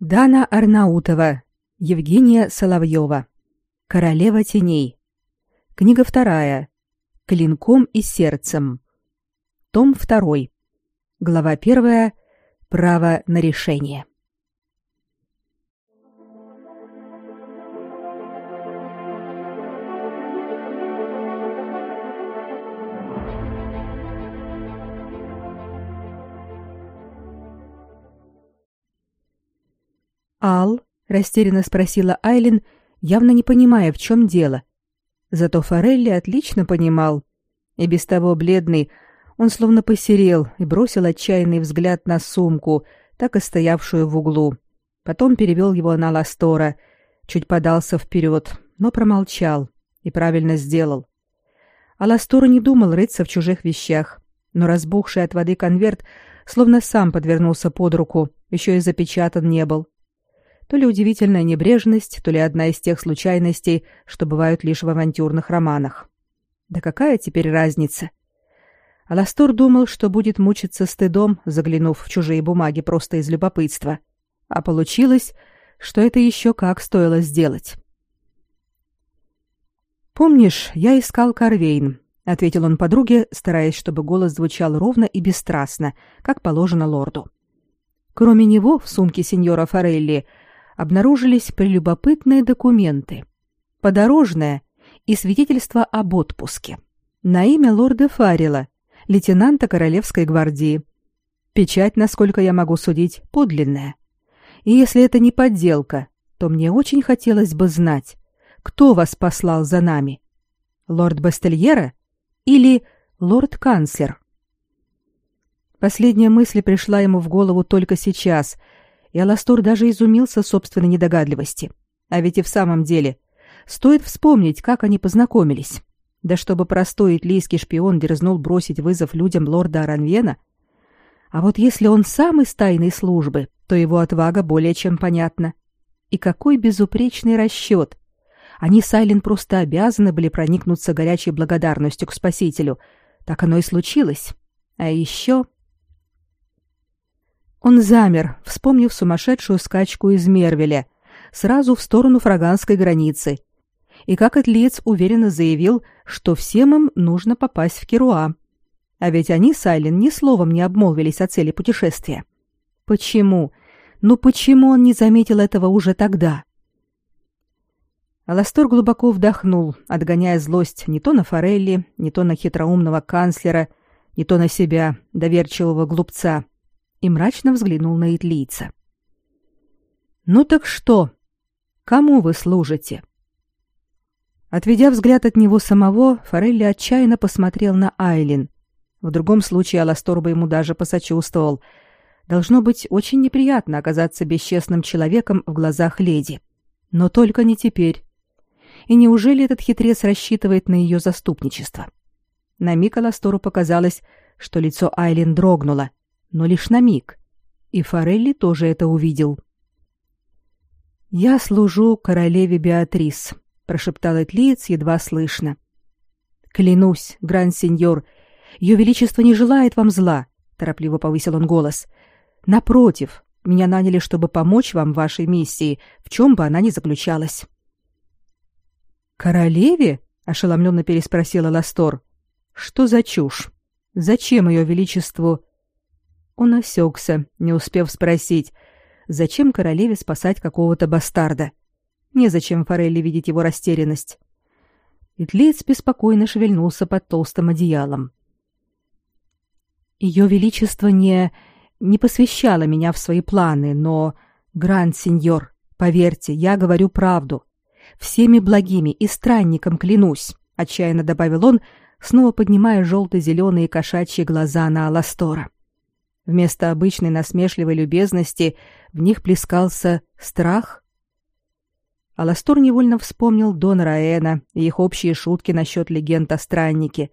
Дана Арнаутова, Евгения Соловьева. Королева теней. Книга вторая. Клинком и сердцем. Том второй. Глава первая. Право на решение. Ал растерянно спросила Айлин, явно не понимая, в чем дело. Зато Форелли отлично понимал. И без того бледный, он словно посерел и бросил отчаянный взгляд на сумку, так и стоявшую в углу. Потом перевел его на Ластора, чуть подался вперед, но промолчал и правильно сделал. А Ластора не думал рыться в чужих вещах, но разбухший от воды конверт словно сам подвернулся под руку, еще и запечатан не был. То ли удивительная небрежность, то ли одна из тех случайностей, что бывают лишь в авантюрных романах. Да какая теперь разница? Аластор думал, что будет мучиться стыдом, заглянув в чужие бумаги просто из любопытства. А получилось, что это еще как стоило сделать. «Помнишь, я искал Карвейн», — ответил он подруге, стараясь, чтобы голос звучал ровно и бесстрастно, как положено лорду. Кроме него в сумке сеньора Форелли — обнаружились прелюбопытные документы. Подорожное и свидетельство об отпуске. На имя лорда Фаррела, лейтенанта Королевской гвардии. Печать, насколько я могу судить, подлинная. И если это не подделка, то мне очень хотелось бы знать, кто вас послал за нами. Лорд Бастельера или лорд-канцлер? Последняя мысль пришла ему в голову только сейчас — и Аластор даже изумился собственной недогадливости. А ведь и в самом деле, стоит вспомнить, как они познакомились. Да чтобы простой итлийский шпион дерзнул бросить вызов людям лорда Аранвена. А вот если он сам из тайной службы, то его отвага более чем понятна. И какой безупречный расчет! Они с Айлен просто обязаны были проникнуться горячей благодарностью к спасителю. Так оно и случилось. А еще он замер, вспомнив сумасшедшую скачку из Мервеля, сразу в сторону фраганской границы. И как Этлиец уверенно заявил, что всем им нужно попасть в Керуа. А ведь они с Айлен ни словом не обмолвились о цели путешествия. Почему? Ну почему он не заметил этого уже тогда? Аластор глубоко вдохнул, отгоняя злость не то на Форелли, не то на хитроумного канцлера, не то на себя, доверчивого глупца, и мрачно взглянул на итлийца. «Ну так что? Кому вы служите?» Отведя взгляд от него самого, Форелли отчаянно посмотрел на Айлин. В другом случае Аластор бы ему даже посочувствовал. Должно быть очень неприятно оказаться бесчестным человеком в глазах леди. Но только не теперь. И неужели этот хитрец рассчитывает на ее заступничество? На миг Аластору показалось, что лицо Айлин дрогнуло, но лишь на миг. И Форелли тоже это увидел. «Я служу королеве Беатрис», — прошептал Этлиец едва слышно. «Клянусь, гранд-сеньор, ее величество не желает вам зла», — торопливо повысил он голос. «Напротив, меня наняли, чтобы помочь вам в вашей миссии, в чем бы она ни заключалась». «Королеве?» — ошеломленно переспросила Ластор. «Что за чушь? Зачем ее величеству...» Он осекся, не успев спросить, зачем королеве спасать какого-то бастарда. Незачем Форелли видеть его растерянность. Итлиец беспокойно шевельнулся под толстым одеялом. Ее величество не... не посвящало меня в свои планы, но... Гранд-сеньор, поверьте, я говорю правду. Всеми благими и странником клянусь, отчаянно добавил он, снова поднимая желто-зеленые кошачьи глаза на Аластора. Вместо обычной насмешливой любезности в них плескался страх. Аластор невольно вспомнил Дон Раэна и их общие шутки насчет легенд о страннике.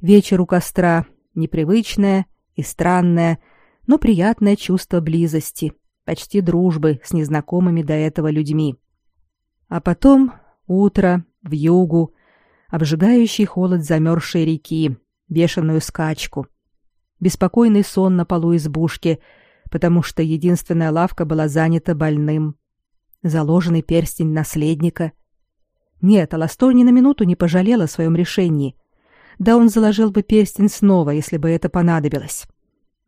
Вечер у костра — непривычное и странное, но приятное чувство близости, почти дружбы с незнакомыми до этого людьми. А потом утро, в югу, обжигающий холод замерзшей реки, бешеную скачку — беспокойный сон на полу избушки, потому что единственная лавка была занята больным. Заложенный перстень наследника. Нет, Аластор ни на минуту не пожалел о своем решении. Да он заложил бы перстень снова, если бы это понадобилось.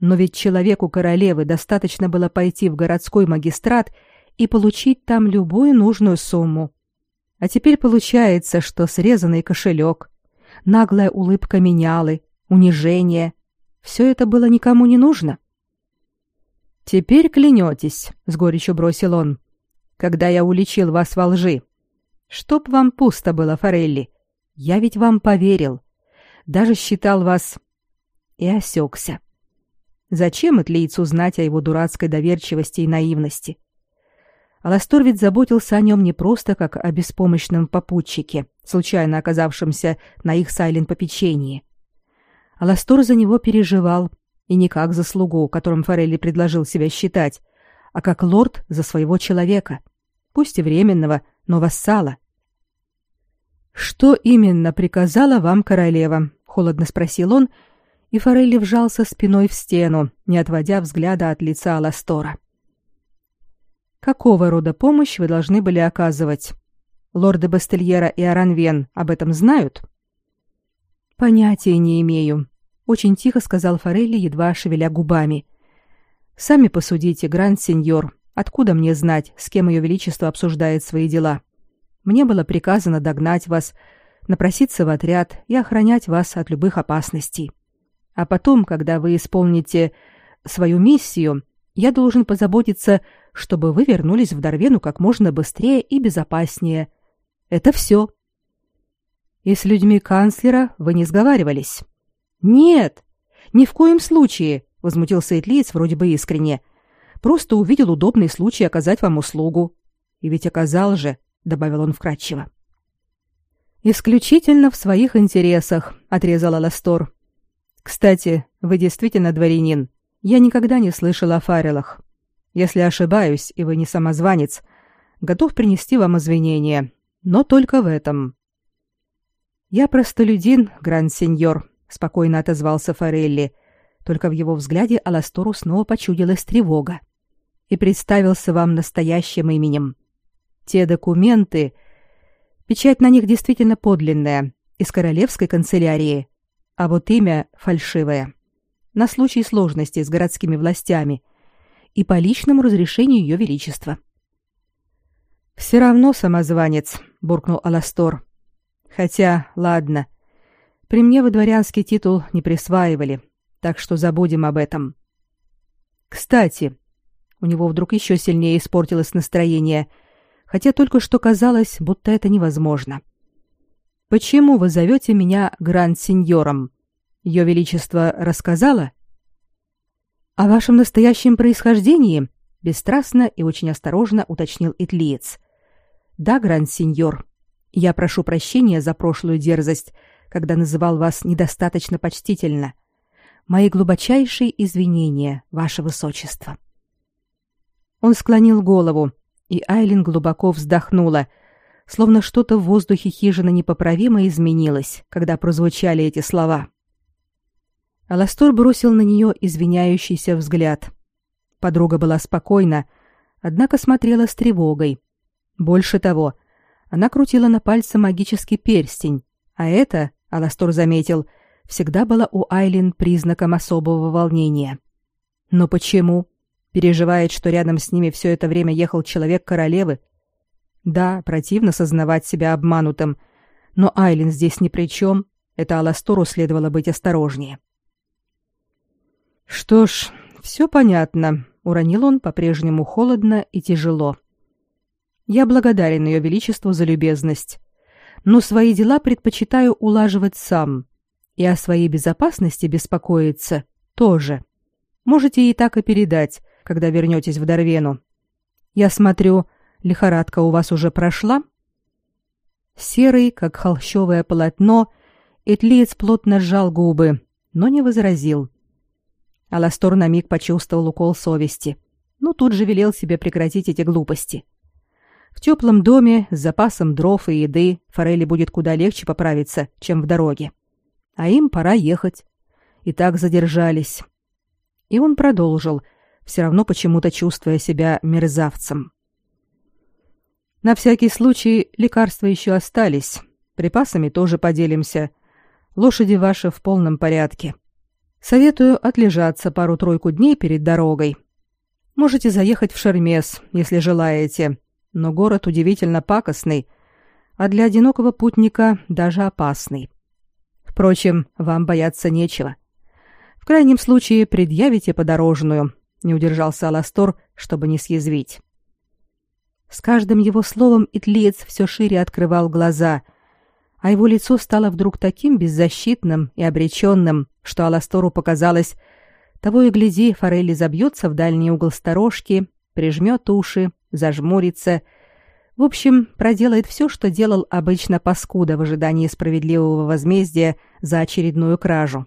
Но ведь человеку королевы достаточно было пойти в городской магистрат и получить там любую нужную сумму. А теперь получается, что срезанный кошелек, наглая улыбка менялы, унижение — все это было никому не нужно. «Теперь клянетесь», — с горечью бросил он, — «когда я уличил вас во лжи. Чтоб вам пусто было, Форелли. Я ведь вам поверил. Даже считал вас...» И осекся. Зачем Этлийцу знать о его дурацкой доверчивости и наивности? Аластор ведь заботился о нем не просто как о беспомощном попутчике, случайно оказавшемся на их Сайлен попечении. Аластор за него переживал, и не как за слугу, которым Форелли предложил себя считать, а как лорд за своего человека, пусть и временного, но вассала. «Что именно приказала вам королева?» — холодно спросил он, и Форелли вжался спиной в стену, не отводя взгляда от лица Аластора. «Какого рода помощь вы должны были оказывать? Лорды Бастельера и Аранвен об этом знают?» «Понятия не имею», — очень тихо сказал Форелли, едва шевеля губами. «Сами посудите, гранд-сеньор, откуда мне знать, с кем ее величество обсуждает свои дела? Мне было приказано догнать вас, напроситься в отряд и охранять вас от любых опасностей. А потом, когда вы исполните свою миссию, я должен позаботиться, чтобы вы вернулись в Дарвену как можно быстрее и безопаснее. Это все. И с людьми канцлера вы не сговаривались? Нет, ни в коем случае, возмутился Этлиец вроде бы искренне. Просто увидел удобный случай оказать вам услугу. И ведь оказал же, добавил он вкратчиво. Исключительно в своих интересах, отрезала Ластор. Кстати, вы действительно дворянин. Я никогда не слышал о фарелах. Если ошибаюсь, и вы не самозванец, готов принести вам извинения, но только в этом. Я простолюдин, гранд-сеньор, спокойно отозвался Форелли. Только в его взгляде Аластору снова почудилась тревога. И представился вам настоящим именем. Те документы, печать на них действительно подлинная, из королевской канцелярии, а вот имя фальшивое. На случай сложностей с городскими властями и по личному разрешению ее величества. Все равно самозванец, буркнул Аластор. Хотя, ладно. При мне во дворянский титул не присваивали, так что забудем об этом. Кстати, у него вдруг еще сильнее испортилось настроение, хотя только что казалось, будто это невозможно. Почему вы зовете меня гранд-сеньором? Ее величество рассказала? О вашем настоящем происхождении, бесстрастно и очень осторожно уточнил Итлиец. Да, гранд-сеньор. Я прошу прощения за прошлую дерзость, когда называл вас недостаточно почтительно. Мои глубочайшие извинения, ваше высочество. Он склонил голову, и Айлин глубоко вздохнула, словно что-то в воздухе хижины непоправимо изменилось, когда прозвучали эти слова. Аластор бросил на нее извиняющийся взгляд. Подруга была спокойна, однако смотрела с тревогой. Больше того, она крутила на пальце магический перстень, а это, Аластор заметил, всегда было у Айлин признаком особого волнения. Но почему? Переживает, что рядом с ними все это время ехал человек королевы, да, противно сознавать себя обманутым, но Айлин здесь ни при чем. Это Аластору следовало быть осторожнее. Что ж, все понятно, уронил он по-прежнему холодно и тяжело. Я благодарен ее величеству за любезность, но свои дела предпочитаю улаживать сам, и о своей безопасности беспокоиться тоже. Можете ей так и передать, когда вернетесь в Дарвену. Я смотрю, Лихорадка у вас уже прошла? Серый, как холщовое полотно, Этлиец плотно сжал губы, но не возразил. Аластор на миг почувствовал укол совести, но тут же велел себе прекратить эти глупости. В теплом доме с запасом дров и еды Форели будет куда легче поправиться, чем в дороге. А им пора ехать. И так задержались. И он продолжил, все равно почему-то чувствуя себя мерзавцем. На всякий случай лекарства еще остались. Припасами тоже поделимся. Лошади ваши в полном порядке. Советую отлежаться пару-тройку дней перед дорогой. Можете заехать в Шермес, если желаете, но город удивительно пакостный, а для одинокого путника даже опасный. Впрочем, вам бояться нечего. В крайнем случае предъявите подорожную, не удержался Аластор, чтобы не съязвить. С каждым его словом Итлиец все шире открывал глаза, а его лицо стало вдруг таким беззащитным и обреченным, что Аластору показалось, того и гляди, Форелли забьется в дальний угол сторожки, прижмет уши, зажмурится. В общем, проделает все, что делал обычно паскуда в ожидании справедливого возмездия за очередную кражу.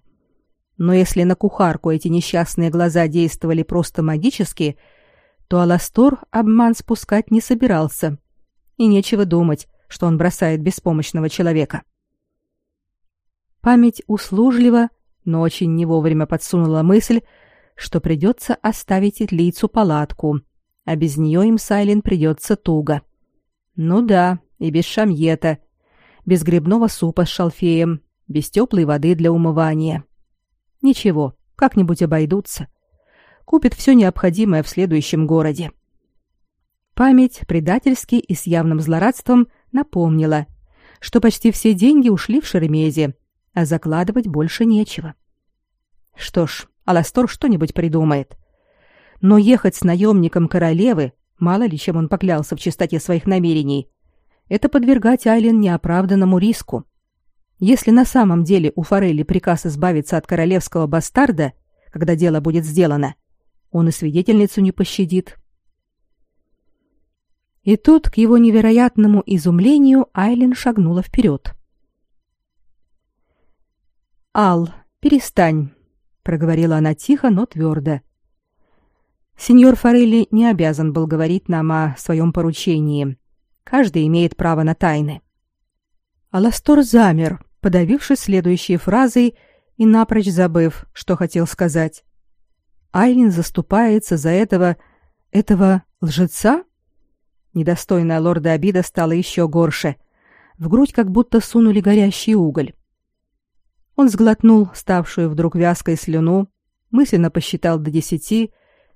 Но если на кухарку эти несчастные глаза действовали просто магически, то Аластор обман спускать не собирался. И нечего думать, что он бросает беспомощного человека. Память услужливо, но очень не вовремя подсунула мысль, что придется оставить Итлийцу палатку, а без нее им Сайлен придется туго. Ну да, и без шамьета, без грибного супа с шалфеем, без теплой воды для умывания. Ничего, как-нибудь обойдутся. Купит все необходимое в следующем городе. Память предательски и с явным злорадством напомнила, что почти все деньги ушли в Шеремезе, а закладывать больше нечего. Что ж, Аластор что-нибудь придумает. Но ехать с наемником королевы, мало ли чем он поклялся в чистоте своих намерений, это подвергать Айлен неоправданному риску. Если на самом деле у Форели приказ избавиться от королевского бастарда, когда дело будет сделано, он и свидетельницу не пощадит. И тут, к его невероятному изумлению, Айлин шагнула вперед. «Ал, перестань», — проговорила она тихо, но твердо. «Сеньор Форелли не обязан был говорить нам о своем поручении. Каждый имеет право на тайны». Аластор замер, подавившись следующей фразой и напрочь забыв, что хотел сказать. Айлин заступается за этого... этого лжеца? Недостойная лорда обида стала еще горше. В грудь как будто сунули горящий уголь. Он сглотнул ставшую вдруг вязкой слюну, мысленно посчитал до десяти,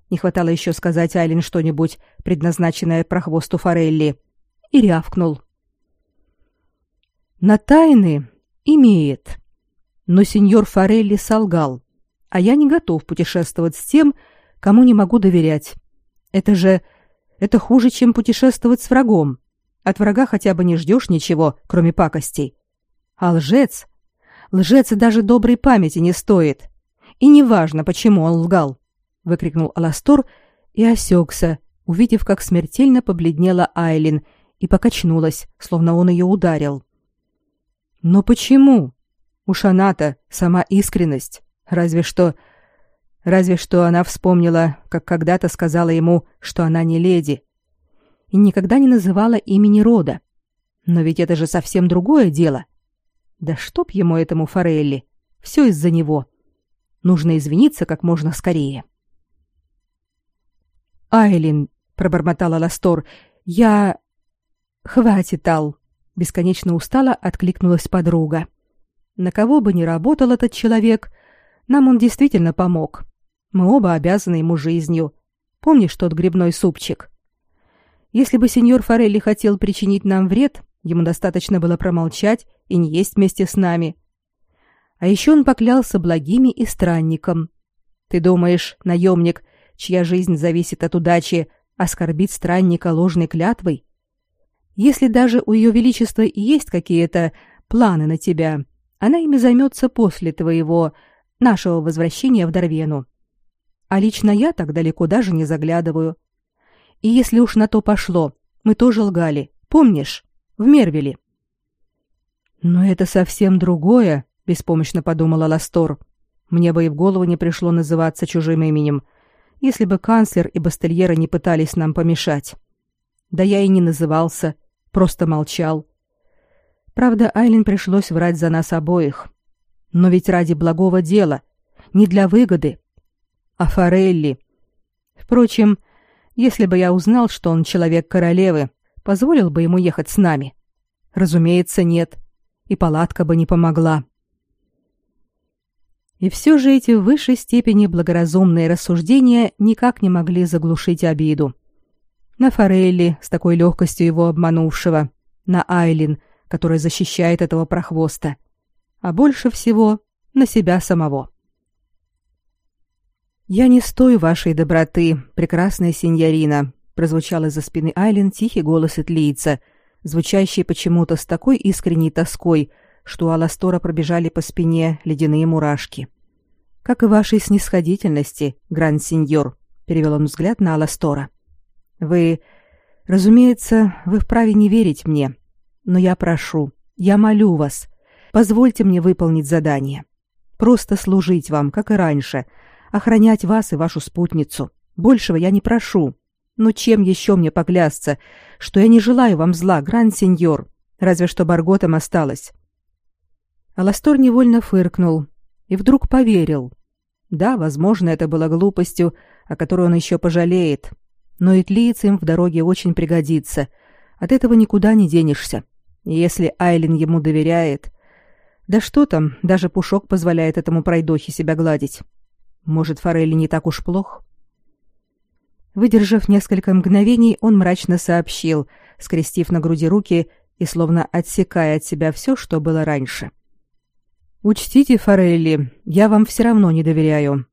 не хватало еще сказать Айлин что-нибудь, предназначенное прохвосту Форелли, и рявкнул. «На тайны имеет, но сеньор Форелли солгал, а я не готов путешествовать с тем, кому не могу доверять. Это же... это хуже, чем путешествовать с врагом. От врага хотя бы не ждешь ничего, кроме пакостей. А лжец Лжец даже доброй памяти не стоит. И неважно, почему он лгал, выкрикнул Аластор и осекся, увидев, как смертельно побледнела Айлин и покачнулась, словно он ее ударил. Но почему? Уж она-то сама искренность. Разве что разве что она вспомнила, как когда-то сказала ему, что она не леди, и никогда не называла имени рода. Но ведь это же совсем другое дело. Да чтоб ему этому Форелли. Все из-за него. Нужно извиниться как можно скорее. Айлин, пробормотала Ластор, я... Хватит, Ал. Бесконечно устала откликнулась подруга. На кого бы ни работал этот человек, нам он действительно помог. Мы оба обязаны ему жизнью. Помнишь тот грибной супчик? Если бы сеньор Форелли хотел причинить нам вред, ему достаточно было промолчать и не есть вместе с нами. А еще он поклялся благими и странником. Ты думаешь, наемник, чья жизнь зависит от удачи, оскорбит странника ложной клятвой? Если даже у ее величества есть какие-то планы на тебя, она ими займется после твоего, нашего возвращения в Дарвену. А лично я так далеко даже не заглядываю. И если уж на то пошло, мы тоже лгали, помнишь, в Мервиле. Но это совсем другое, беспомощно подумала Ластор. Мне бы и в голову не пришло называться чужим именем, если бы канцлер и бастельера не пытались нам помешать. Да я и не назывался, просто молчал. Правда, Айлин пришлось врать за нас обоих. Но ведь ради благого дела, не для выгоды. А Форелли... Впрочем, если бы я узнал, что он человек королевы, позволил бы ему ехать с нами? Разумеется, нет. И палатка бы не помогла. И все же эти в высшей степени благоразумные рассуждения никак не могли заглушить обиду. На Форелли, с такой легкостью его обманувшего, на Айлин, которая защищает этого прохвоста, а больше всего на себя самого. «Я не стою вашей доброты, прекрасная синьорина», прозвучал из-за спины Айлин тихий голос Этлийца, звучащий почему-то с такой искренней тоской, что у Аластора пробежали по спине ледяные мурашки. «Как и вашей снисходительности, гранд-сеньор», — перевел он взгляд на Аластора. «Вы... Разумеется, вы вправе не верить мне, но я прошу, я молю вас, позвольте мне выполнить задание. Просто служить вам, как и раньше, охранять вас и вашу спутницу. Большего я не прошу. Но чем еще мне поклясться, что я не желаю вам зла, гранд-сеньор, разве что Барготом осталось?» Аластор невольно фыркнул и вдруг поверил. Да, возможно, это было глупостью, о которой он еще пожалеет, но и им в дороге очень пригодится. От этого никуда не денешься. И если Айлин ему доверяет... Да что там, даже Пушок позволяет этому пройдохе себя гладить. Может, Форелли не так уж плох? Выдержав несколько мгновений, он мрачно сообщил, скрестив на груди руки и словно отсекая от себя все, что было раньше. Учтите, Форелли, я вам все равно не доверяю.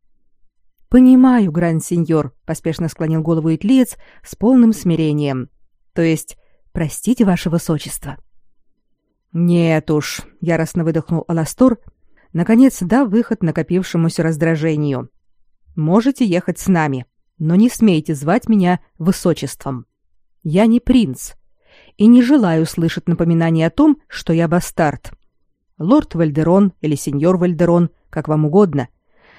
Понимаю, гранд-сеньор, поспешно склонил голову Итлиец с полным смирением. То есть, простите, ваше высочество. Нет уж, яростно выдохнул Аластор, наконец дав выход накопившемуся раздражению. Можете ехать с нами, но не смейте звать меня высочеством. Я не принц и не желаю слышать напоминания о том, что я бастард лорд Вальдерон или сеньор Вальдерон, как вам угодно,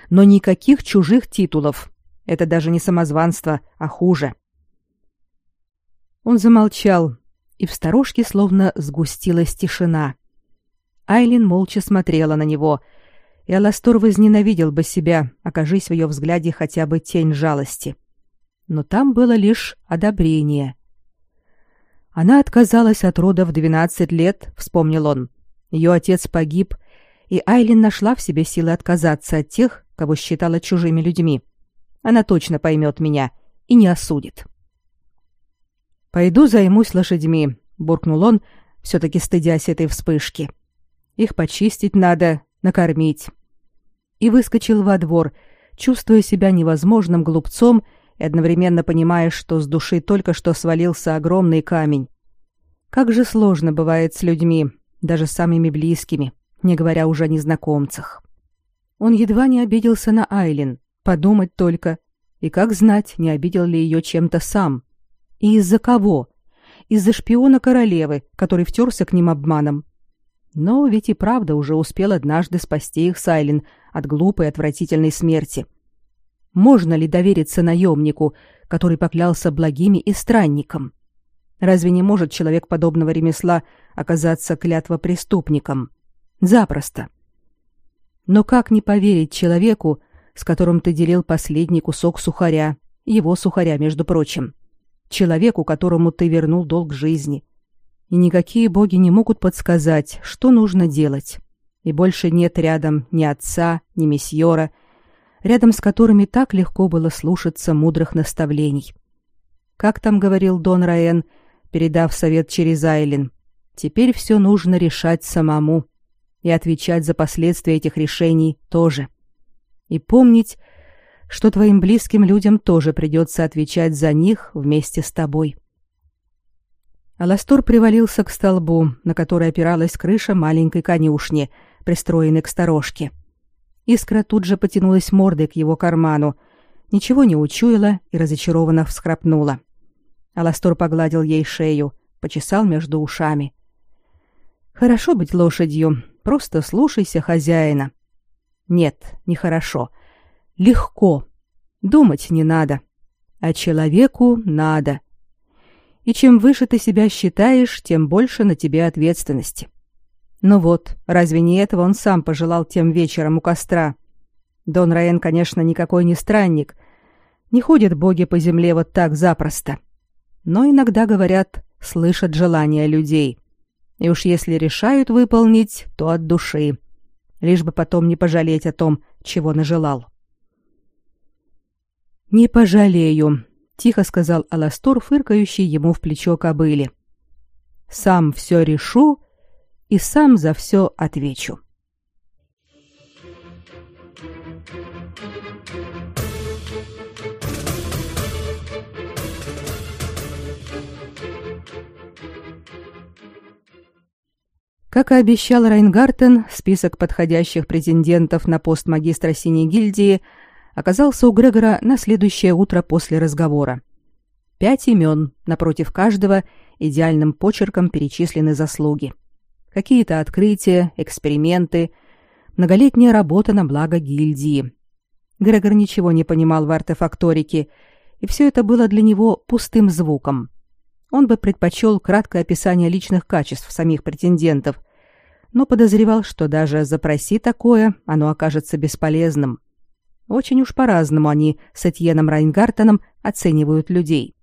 но никаких чужих титулов. Это даже не самозванство, а хуже. Он замолчал, и в сторожке словно сгустилась тишина. Айлин молча смотрела на него, и Аластор возненавидел бы себя, окажись в ее взгляде хотя бы тень жалости. Но там было лишь одобрение. Она отказалась от рода в двенадцать лет, вспомнил он. Ее отец погиб, и Айлин нашла в себе силы отказаться от тех, кого считала чужими людьми. Она точно поймет меня и не осудит. «Пойду займусь лошадьми», — буркнул он, все-таки стыдясь этой вспышки. «Их почистить надо, накормить». И выскочил во двор, чувствуя себя невозможным глупцом и одновременно понимая, что с души только что свалился огромный камень. Как же сложно бывает с людьми, даже самыми близкими, не говоря уже о незнакомцах. Он едва не обиделся на Айлин, подумать только, и как знать, не обидел ли ее чем-то сам. И из-за кого? Из-за шпиона королевы, который втерся к ним обманом. Но ведь и правда уже успел однажды спасти их с Айлин от глупой отвратительной смерти. Можно ли довериться наемнику, который поклялся благими и странникам? Разве не может человек подобного ремесла оказаться клятвопреступником? Запросто. Но как не поверить человеку, с которым ты делил последний кусок сухаря, его сухаря, между прочим, человеку, которому ты вернул долг жизни? И никакие боги не могут подсказать, что нужно делать. И больше нет рядом ни отца, ни месьора, рядом с которыми так легко было слушаться мудрых наставлений. Как там говорил Дон Раен — передав совет через Айлин. Теперь все нужно решать самому и отвечать за последствия этих решений тоже. И помнить, что твоим близким людям тоже придется отвечать за них вместе с тобой. Аластор привалился к столбу, на который опиралась крыша маленькой конюшни, пристроенной к сторожке. Искра тут же потянулась мордой к его карману, ничего не учуяла и разочарованно всхрапнула. Аластор погладил ей шею, почесал между ушами. Хорошо быть лошадью, просто слушайся хозяина. Нет, нехорошо. Легко. Думать не надо. А человеку надо. И чем выше ты себя считаешь, тем больше на тебе ответственности. Ну вот, разве не этого он сам пожелал тем вечером у костра? Дон Раен, конечно, никакой не странник. Не ходят боги по земле вот так запросто. Но иногда, говорят, слышат желания людей. И уж если решают выполнить, то от души. Лишь бы потом не пожалеть о том, чего нажелал. «Не пожалею», — тихо сказал Аластор, фыркающий ему в плечо кобыли. «Сам все решу и сам за все отвечу». Как и обещал Райнгартен, список подходящих претендентов на пост магистра Синей гильдии оказался у Грегора на следующее утро после разговора. Пять имен, напротив каждого идеальным почерком перечислены заслуги. Какие-то открытия, эксперименты, многолетняя работа на благо гильдии. Грегор ничего не понимал в артефакторике, и все это было для него пустым звуком. Он бы предпочел краткое описание личных качеств самих претендентов, но подозревал, что даже запроси такое, оно окажется бесполезным. Очень уж по-разному они с Этьеном Райнгартеном оценивают людей.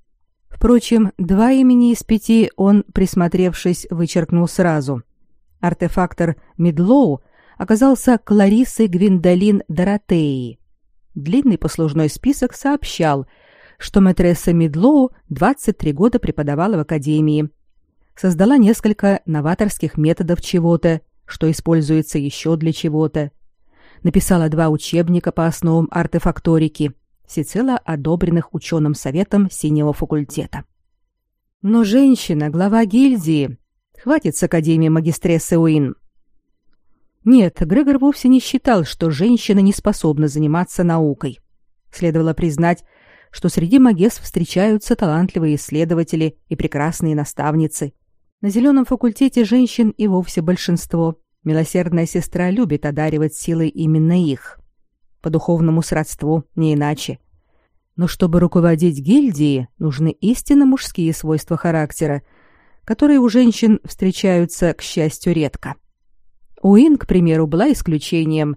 Впрочем, два имени из пяти он, присмотревшись, вычеркнул сразу. Артефактор Медлоу оказался Клариссой Гвиндолин Доротеей. Длинный послужной список сообщал, что мэтресса Медлоу 23 года преподавала в академии – создала несколько новаторских методов чего-то, что используется еще для чего-то. Написала два учебника по основам артефакторики, всецело одобренных ученым советом синего факультета. Но женщина, глава гильдии, хватит с Академии магистрессы Уин. Нет, Грегор вовсе не считал, что женщина не способна заниматься наукой. Следовало признать, что среди магес встречаются талантливые исследователи и прекрасные наставницы. На зеленом факультете женщин и вовсе большинство. Милосердная сестра любит одаривать силой именно их. По духовному сродству, не иначе. Но чтобы руководить гильдией, нужны истинно мужские свойства характера, которые у женщин встречаются, к счастью, редко. Уин, к примеру, была исключением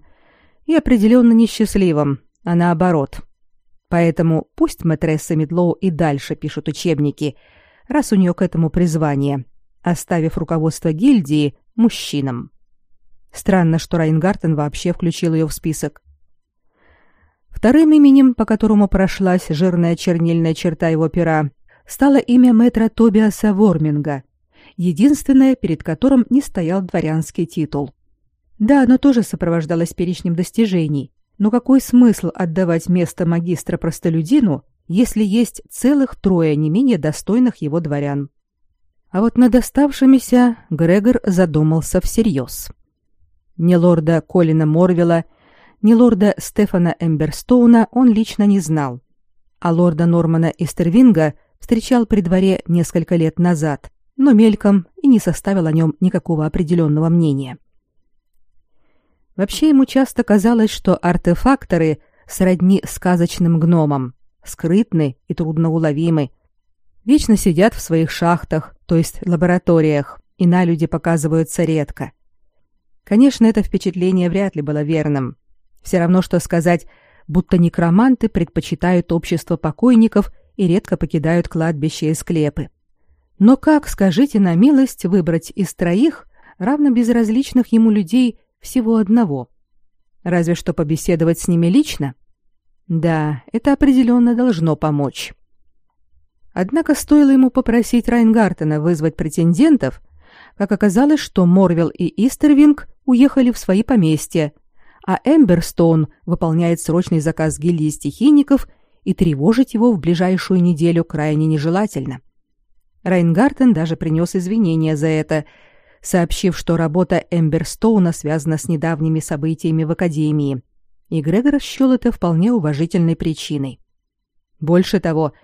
и определенно несчастливым, а наоборот. Поэтому пусть мэтресса Медлоу и дальше пишут учебники, раз у нее к этому призвание – оставив руководство гильдии мужчинам. Странно, что Райнгартен вообще включил ее в список. Вторым именем, по которому прошлась жирная чернильная черта его пера, стало имя мэтра Тобиаса Ворминга, единственное, перед которым не стоял дворянский титул. Да, оно тоже сопровождалось перечнем достижений, но какой смысл отдавать место магистра простолюдину, если есть целых трое не менее достойных его дворян? А вот над оставшимися Грегор задумался всерьез. Ни лорда Колина Морвилла, ни лорда Стефана Эмберстоуна он лично не знал, а лорда Нормана Истервинга встречал при дворе несколько лет назад, но мельком и не составил о нем никакого определенного мнения. Вообще ему часто казалось, что артефакторы сродни сказочным гномам, скрытны и трудноуловимы, вечно сидят в своих шахтах, то есть лабораториях, и на люди показываются редко. Конечно, это впечатление вряд ли было верным. Все равно, что сказать, будто некроманты предпочитают общество покойников и редко покидают кладбища и склепы. Но как, скажите на милость, выбрать из троих равно безразличных ему людей всего одного? Разве что побеседовать с ними лично? Да, это определенно должно помочь. Однако стоило ему попросить Райнгартена вызвать претендентов, как оказалось, что Морвел и Истервинг уехали в свои поместья, а Эмберстоун выполняет срочный заказ гильдии стихийников и тревожить его в ближайшую неделю крайне нежелательно. Райнгартен даже принес извинения за это, сообщив, что работа Эмберстоуна связана с недавними событиями в Академии, и Грегор счел это вполне уважительной причиной. Больше того,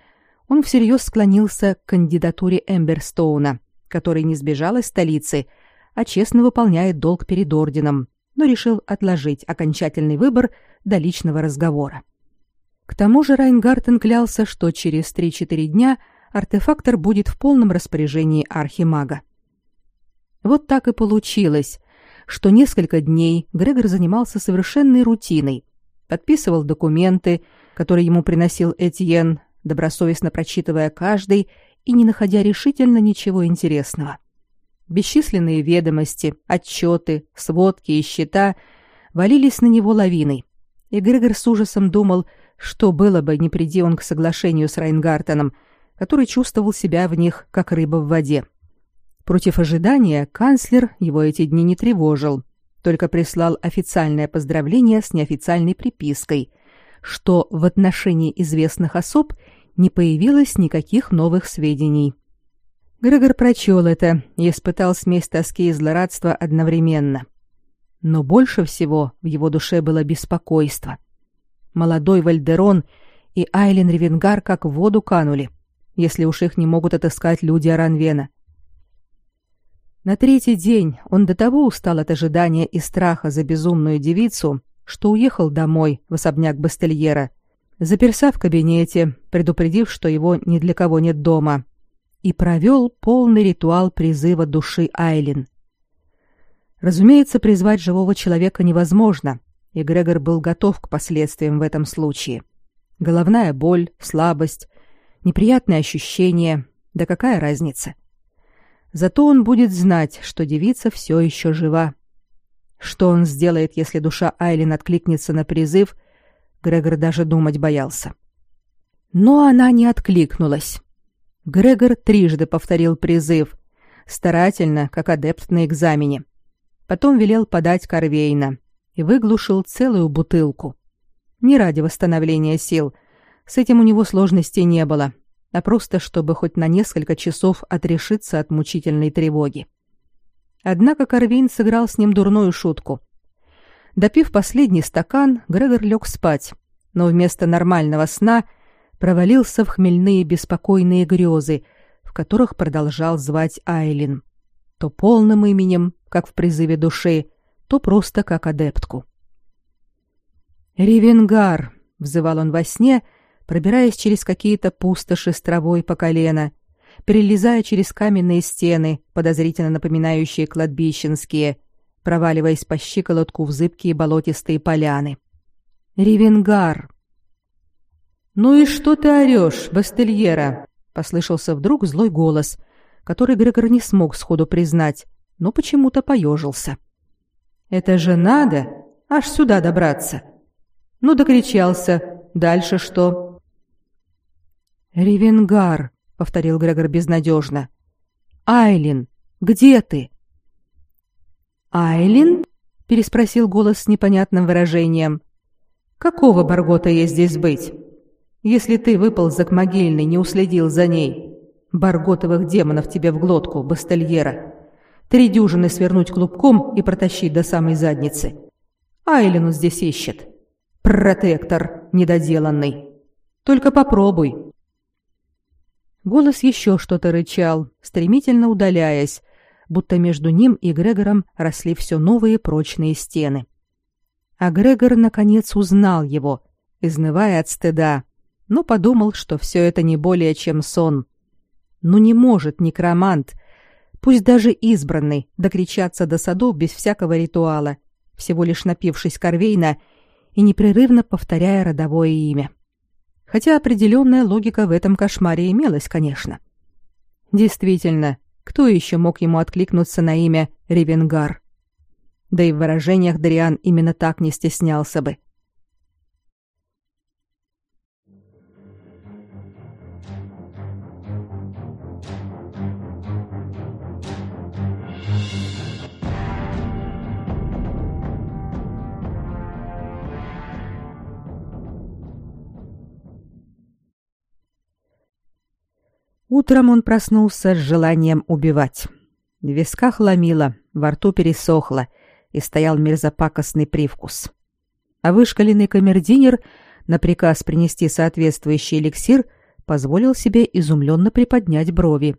он всерьез склонился к кандидатуре Эмберстоуна, который не сбежал из столицы, а честно выполняет долг перед орденом, но решил отложить окончательный выбор до личного разговора. К тому же Райнгартен клялся, что через 3-4 дня артефактор будет в полном распоряжении архимага. Вот так и получилось, что несколько дней Грегор занимался совершенной рутиной, подписывал документы, который ему приносил Этьен, добросовестно прочитывая каждый и не находя решительно ничего интересного. Бесчисленные ведомости, отчеты, сводки и счета валились на него лавиной, и Грегор с ужасом думал, что было бы, не приди он к соглашению с Райнгартеном, который чувствовал себя в них, как рыба в воде. Против ожидания канцлер его эти дни не тревожил, только прислал официальное поздравление с неофициальной припиской, что в отношении известных особ не появилось никаких новых сведений. Грегор прочел это и испытал смесь тоски и злорадства одновременно. Но больше всего в его душе было беспокойство. Молодой Вальдерон и Айлен Ревенгар как в воду канули, если уж их не могут отыскать люди Аранвена. На третий день он до того устал от ожидания и страха за безумную девицу, что уехал домой в особняк Бастельера — заперся в кабинете, предупредив, что его ни для кого нет дома, и провел полный ритуал призыва души Айлин. Разумеется, призвать живого человека невозможно, и Грегор был готов к последствиям в этом случае. Головная боль, слабость, неприятные ощущения, да какая разница? Зато он будет знать, что девица все еще жива. Что он сделает, если душа Айлин откликнется на призыв Грегор даже думать боялся. Но она не откликнулась. Грегор трижды повторил призыв, старательно, как адепт на экзамене. Потом велел подать Корвейна и выглушил целую бутылку. Не ради восстановления сил, с этим у него сложностей не было, а просто чтобы хоть на несколько часов отрешиться от мучительной тревоги. Однако Корвейн сыграл с ним дурную шутку — Допив последний стакан, Грегор лег спать, но вместо нормального сна провалился в хмельные беспокойные грезы, в которых продолжал звать Айлин. То полным именем, как в призыве души, то просто как адептку. «Ревенгар!» — взывал он во сне, пробираясь через какие-то пустоши с травой по колено, перелезая через каменные стены, подозрительно напоминающие кладбищенские, проваливаясь по щиколотку в зыбкие болотистые поляны. «Ревенгар!» «Ну и что ты орешь, Бастельера?» — послышался вдруг злой голос, который Грегор не смог сходу признать, но почему-то поежился. «Это же надо! Аж сюда добраться!» «Ну, докричался. Дальше что?» «Ревенгар!» — повторил Грегор безнадежно. «Айлин, где ты?» «Айлин?» — переспросил голос с непонятным выражением. «Какого Баргота ей здесь быть? Если ты выпал за могильной, не уследил за ней. Барготовых демонов тебе в глотку, бастельера. Три дюжины свернуть клубком и протащить до самой задницы. Айлину здесь ищет. Протектор недоделанный. Только попробуй». Голос еще что-то рычал, стремительно удаляясь, будто между ним и Грегором росли все новые прочные стены. А Грегор наконец узнал его, изнывая от стыда, но подумал, что все это не более чем сон. Ну не может некромант, пусть даже избранный, докричаться до садов без всякого ритуала, всего лишь напившись корвейна и непрерывно повторяя родовое имя. Хотя определенная логика в этом кошмаре имелась, конечно. Действительно, кто еще мог ему откликнуться на имя Ревенгар? Да и в выражениях Дариан именно так не стеснялся бы. Утром он проснулся с желанием убивать. В висках ломило, во рту пересохло, и стоял мерзопакостный привкус. А вышкаленный камердинер на приказ принести соответствующий эликсир позволил себе изумленно приподнять брови.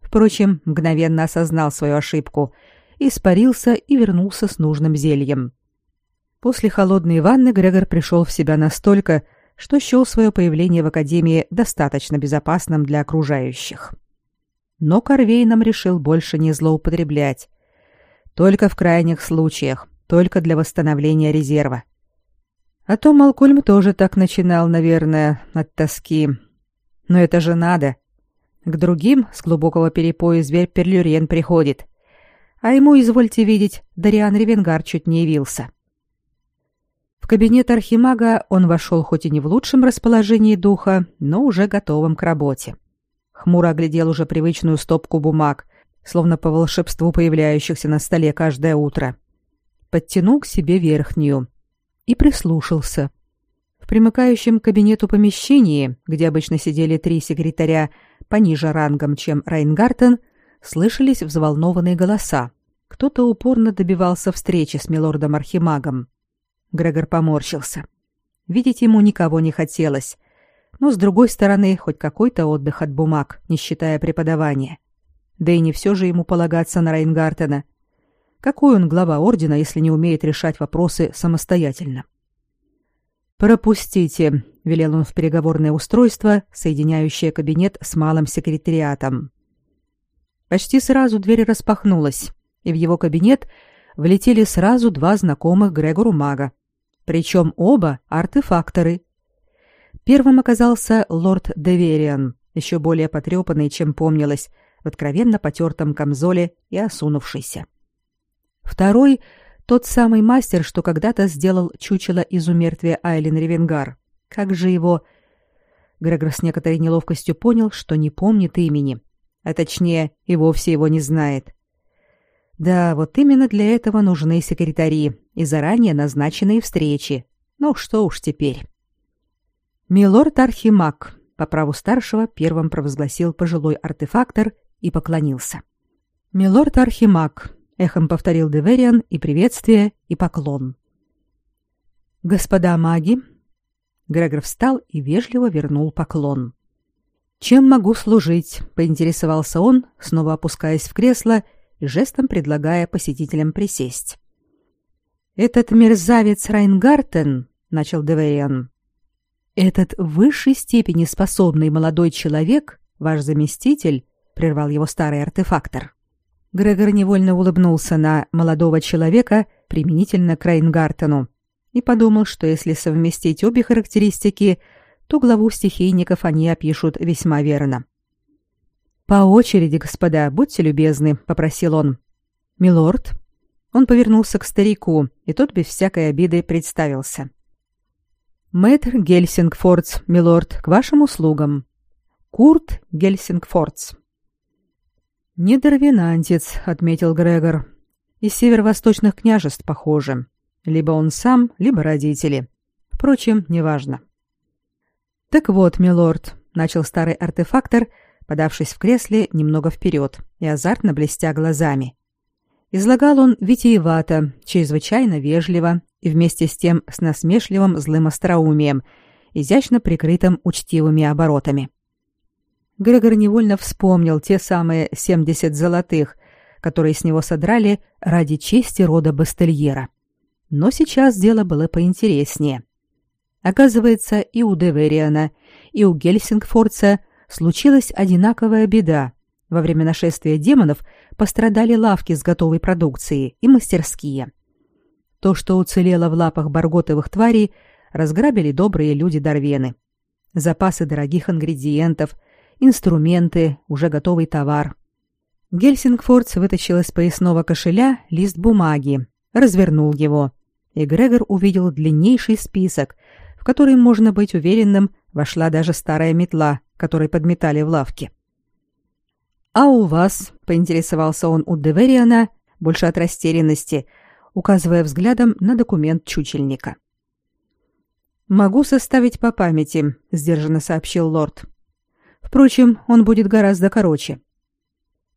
Впрочем, мгновенно осознал свою ошибку, испарился и вернулся с нужным зельем. После холодной ванны Грегор пришел в себя настолько, что счел свое появление в Академии достаточно безопасным для окружающих. Но Корвейном решил больше не злоупотреблять. Только в крайних случаях, только для восстановления резерва. А то Малкольм тоже так начинал, наверное, от тоски. Но это же надо. К другим с глубокого перепоя зверь Перлюрен приходит. А ему, извольте видеть, Дариан Ревенгар чуть не явился. В кабинет архимага он вошел хоть и не в лучшем расположении духа, но уже готовым к работе. Хмуро оглядел уже привычную стопку бумаг, словно по волшебству появляющихся на столе каждое утро. Подтянул к себе верхнюю и прислушался. В примыкающем к кабинету помещении, где обычно сидели три секретаря пониже рангом, чем Райнгартен, слышались взволнованные голоса. Кто-то упорно добивался встречи с милордом Архимагом. Грегор поморщился. Видеть ему никого не хотелось, но, с другой стороны, хоть какой-то отдых от бумаг, не считая преподавания. Да и не все же ему полагаться на Райнгартена. Какой он глава ордена, если не умеет решать вопросы самостоятельно? «Пропустите», — велел он в переговорное устройство, соединяющее кабинет с малым секретариатом. Почти сразу дверь распахнулась, и в его кабинет влетели сразу два знакомых Грегору мага. Причем оба артефакторы. Первым оказался лорд Девериан, еще более потрепанный, чем помнилось, в откровенно потертом камзоле и осунувшийся. Второй — тот самый мастер, что когда-то сделал чучело из умертвия Айлин Ревенгар. Как же его... Грегор с некоторой неловкостью понял, что не помнит имени, а точнее, и вовсе его не знает. Да, вот именно для этого нужны секретари и заранее назначенные встречи. Ну что уж теперь. Милорд Архимаг, по праву старшего, первым провозгласил пожилой артефактор и поклонился. «Милорд Архимаг», — эхом повторил Девериан и приветствие, и поклон. «Господа маги», — Грегор встал и вежливо вернул поклон. «Чем могу служить?» — поинтересовался он, снова опускаясь в кресло и жестом предлагая посетителям присесть. «Этот мерзавец Райнгартен», — начал Девериан, — «этот в высшей степени способный молодой человек, ваш заместитель, прервал его старый артефактор. Грегор невольно улыбнулся на молодого человека применительно к Рейнгартену и подумал, что если совместить обе характеристики, то главу стихийников они опишут весьма верно. «По очереди, господа, будьте любезны», — попросил он. «Милорд?» Он повернулся к старику, и тот без всякой обиды представился. «Мэтр Гельсингфордс, милорд, к вашим услугам. Курт Гельсингфордс». «Не дарвинантец», — отметил Грегор. «Из северо-восточных княжеств, похоже. Либо он сам, либо родители. Впрочем, неважно». «Так вот, милорд», — начал старый артефактор, подавшись в кресле немного вперед и азартно блестя глазами. Излагал он витиевато, чрезвычайно вежливо и вместе с тем с насмешливым злым остроумием, изящно прикрытым учтивыми оборотами. Грегор невольно вспомнил те самые семьдесят золотых, которые с него содрали ради чести рода Бастельера. Но сейчас дело было поинтереснее. Оказывается, и у Девериана, и у Гельсингфорца случилась одинаковая беда. Во время нашествия демонов пострадали лавки с готовой продукцией и мастерские. То, что уцелело в лапах барготовых тварей, разграбили добрые люди Дарвены. Запасы дорогих ингредиентов – инструменты, уже готовый товар. Гельсингфордс вытащил из поясного кошеля лист бумаги, развернул его, и Грегор увидел длиннейший список, в который, можно быть уверенным, вошла даже старая метла, которой подметали в лавке. «А у вас?» — поинтересовался он у Девериана, больше от растерянности, указывая взглядом на документ чучельника. «Могу составить по памяти», — сдержанно сообщил лорд. Впрочем, он будет гораздо короче.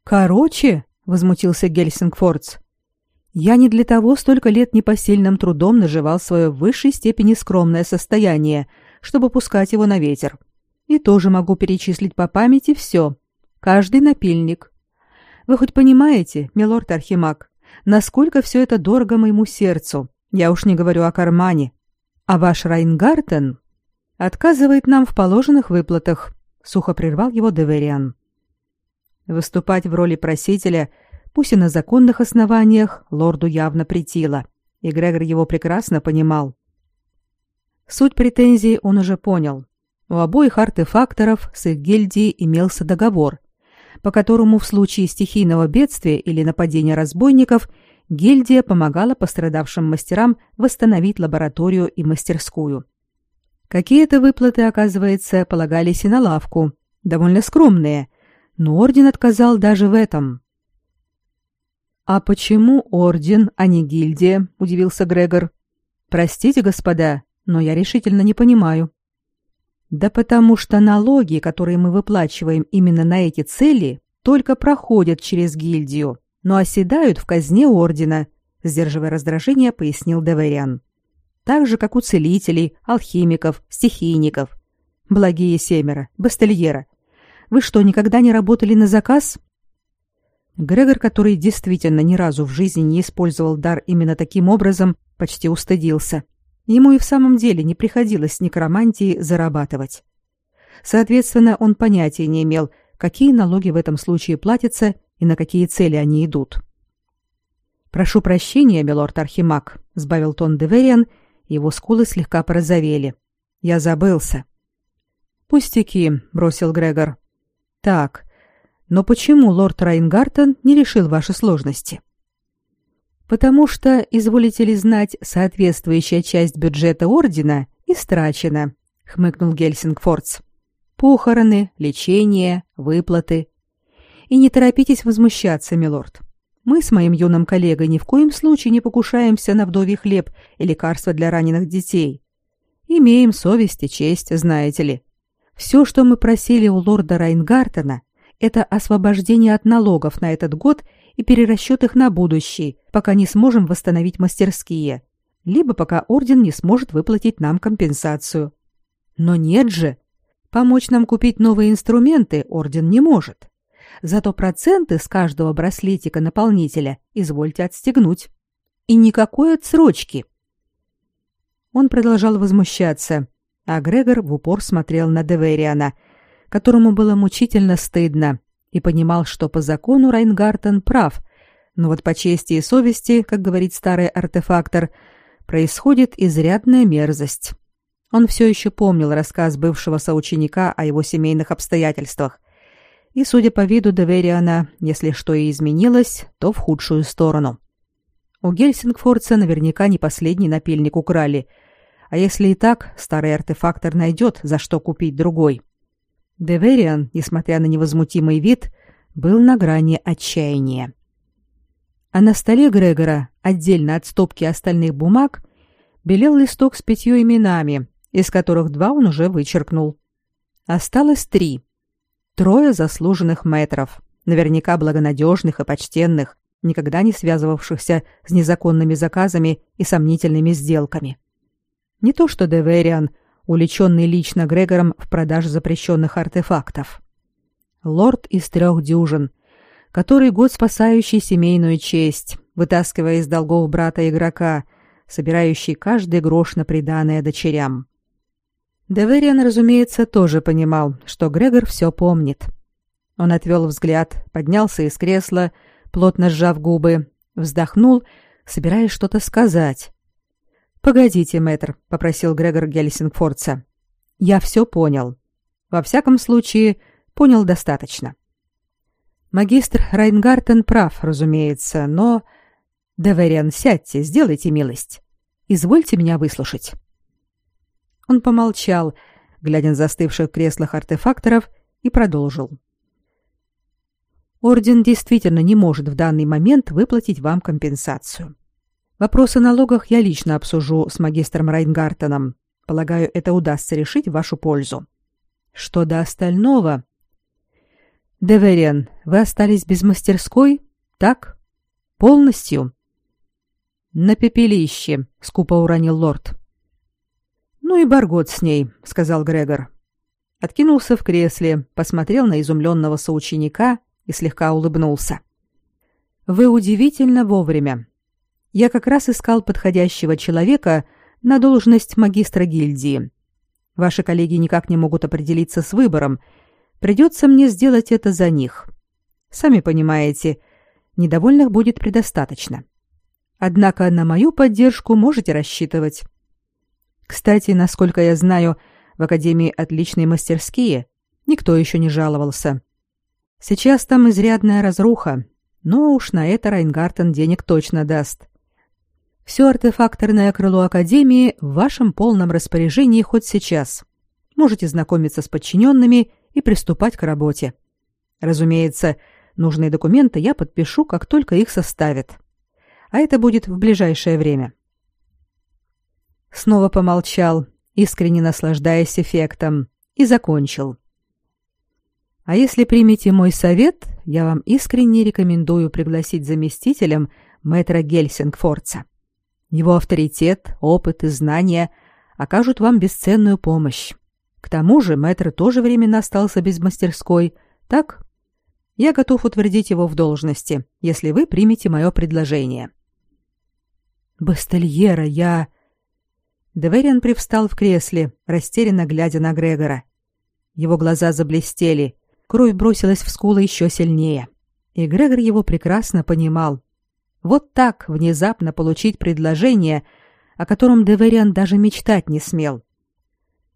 Короче? возмутился Гельсингфордс. Я не для того столько лет непосильным трудом наживал свое в высшей степени скромное состояние, чтобы пускать его на ветер. И тоже могу перечислить по памяти все. Каждый напильник. Вы хоть понимаете, милорд Архимаг, насколько все это дорого моему сердцу? Я уж не говорю о кармане. А ваш Райнгартен отказывает нам в положенных выплатах сухо прервал его Девериан. Выступать в роли просителя, пусть и на законных основаниях, лорду явно притило, и Грегор его прекрасно понимал. Суть претензий он уже понял. У обоих артефакторов с их гильдией имелся договор, по которому в случае стихийного бедствия или нападения разбойников гильдия помогала пострадавшим мастерам восстановить лабораторию и мастерскую. Какие-то выплаты, оказывается, полагались и на лавку, довольно скромные, но орден отказал даже в этом. «А почему орден, а не гильдия?» – удивился Грегор. «Простите, господа, но я решительно не понимаю». Да потому что налоги, которые мы выплачиваем именно на эти цели, только проходят через гильдию, но оседают в казне ордена, сдерживая раздражение, пояснил Девериан. Так же, как у целителей, алхимиков, стихийников. Благие семеро, бастельера. Вы что, никогда не работали на заказ? Грегор, который действительно ни разу в жизни не использовал дар именно таким образом, почти устыдился. Ему и в самом деле не приходилось некромантии зарабатывать. Соответственно, он понятия не имел, какие налоги в этом случае платятся и на какие цели они идут. «Прошу прощения, милорд Архимаг», — сбавил тон Девериан, его скулы слегка порозовели. «Я забылся». «Пустяки», — бросил Грегор. «Так, но почему лорд Райнгартен не решил ваши сложности?» Потому что, изволите ли знать, соответствующая часть бюджета ордена истрачена, хмыкнул Гельсингфордс. Похороны, лечение, выплаты. И не торопитесь возмущаться, милорд. Мы с моим юным коллегой ни в коем случае не покушаемся на вдовий хлеб и лекарства для раненых детей. Имеем совесть и честь, знаете ли. Все, что мы просили у лорда Райнгартена, это освобождение от налогов на этот год и перерасчет их на будущий, пока не сможем восстановить мастерские, либо пока орден не сможет выплатить нам компенсацию. Но нет же. Помочь нам купить новые инструменты орден не может. Зато проценты с каждого браслетика-наполнителя извольте отстегнуть. И никакой отсрочки. Он продолжал возмущаться, а Грегор в упор смотрел на Девериана, которому было мучительно стыдно, и понимал, что по закону Райнгартен прав, но вот по чести и совести, как говорит старый артефактор, происходит изрядная мерзость. Он все еще помнил рассказ бывшего соученика о его семейных обстоятельствах. И, судя по виду Девериана, если что и изменилось, то в худшую сторону. У Гельсингфорца наверняка не последний напильник украли, а если и так, старый артефактор найдет, за что купить другой. — Девериан, несмотря на невозмутимый вид, был на грани отчаяния. А на столе Грегора, отдельно от стопки остальных бумаг, белел листок с пятью именами, из которых два он уже вычеркнул. Осталось три. Трое заслуженных мэтров, наверняка благонадежных и почтенных, никогда не связывавшихся с незаконными заказами и сомнительными сделками. Не то что Девериан — увлеченный лично Грегором в продаже запрещенных артефактов. Лорд из трех дюжин, который год спасающий семейную честь, вытаскивая из долгов брата игрока, собирающий каждый грош на приданое дочерям. Девериан, разумеется, тоже понимал, что Грегор все помнит. Он отвел взгляд, поднялся из кресла, плотно сжав губы, вздохнул, собираясь что-то сказать, «Погодите, мэтр», — попросил Грегор Гельсингфордса. «Я все понял. Во всяком случае, понял достаточно». Магистр Райнгартен прав, разумеется, но... Девериан, сядьте, сделайте милость. Извольте меня выслушать. Он помолчал, глядя на застывших в креслах артефакторов, и продолжил. Орден действительно не может в данный момент выплатить вам компенсацию. Вопрос о налогах я лично обсужу с магистром Райнгартеном. Полагаю, это удастся решить в вашу пользу. Что до остального... Девериан, вы остались без мастерской? Так? Полностью? На пепелище, скупо уронил лорд. Ну и Баргот с ней, сказал Грегор. Откинулся в кресле, посмотрел на изумленного соученика и слегка улыбнулся. Вы удивительно вовремя я как раз искал подходящего человека на должность магистра гильдии. Ваши коллеги никак не могут определиться с выбором. Придется мне сделать это за них. Сами понимаете, недовольных будет предостаточно. Однако на мою поддержку можете рассчитывать. Кстати, насколько я знаю, в Академии отличные мастерские. Никто еще не жаловался. Сейчас там изрядная разруха, но уж на это Райнгартен денег точно даст. Все артефакторное крыло Академии в вашем полном распоряжении хоть сейчас. Можете знакомиться с подчиненными и приступать к работе. Разумеется, нужные документы я подпишу, как только их составят. А это будет в ближайшее время. Снова помолчал, искренне наслаждаясь эффектом, и закончил. А если примете мой совет, я вам искренне рекомендую пригласить заместителем мэтра Гельсингфорца. Его авторитет, опыт и знания окажут вам бесценную помощь. К тому же мэтр тоже временно остался без мастерской, так? Я готов утвердить его в должности, если вы примете мое предложение. Бастельера, я... Девериан привстал в кресле, растерянно глядя на Грегора. Его глаза заблестели, кровь бросилась в скулы еще сильнее. И Грегор его прекрасно понимал. Вот так внезапно получить предложение, о котором Девериан даже мечтать не смел.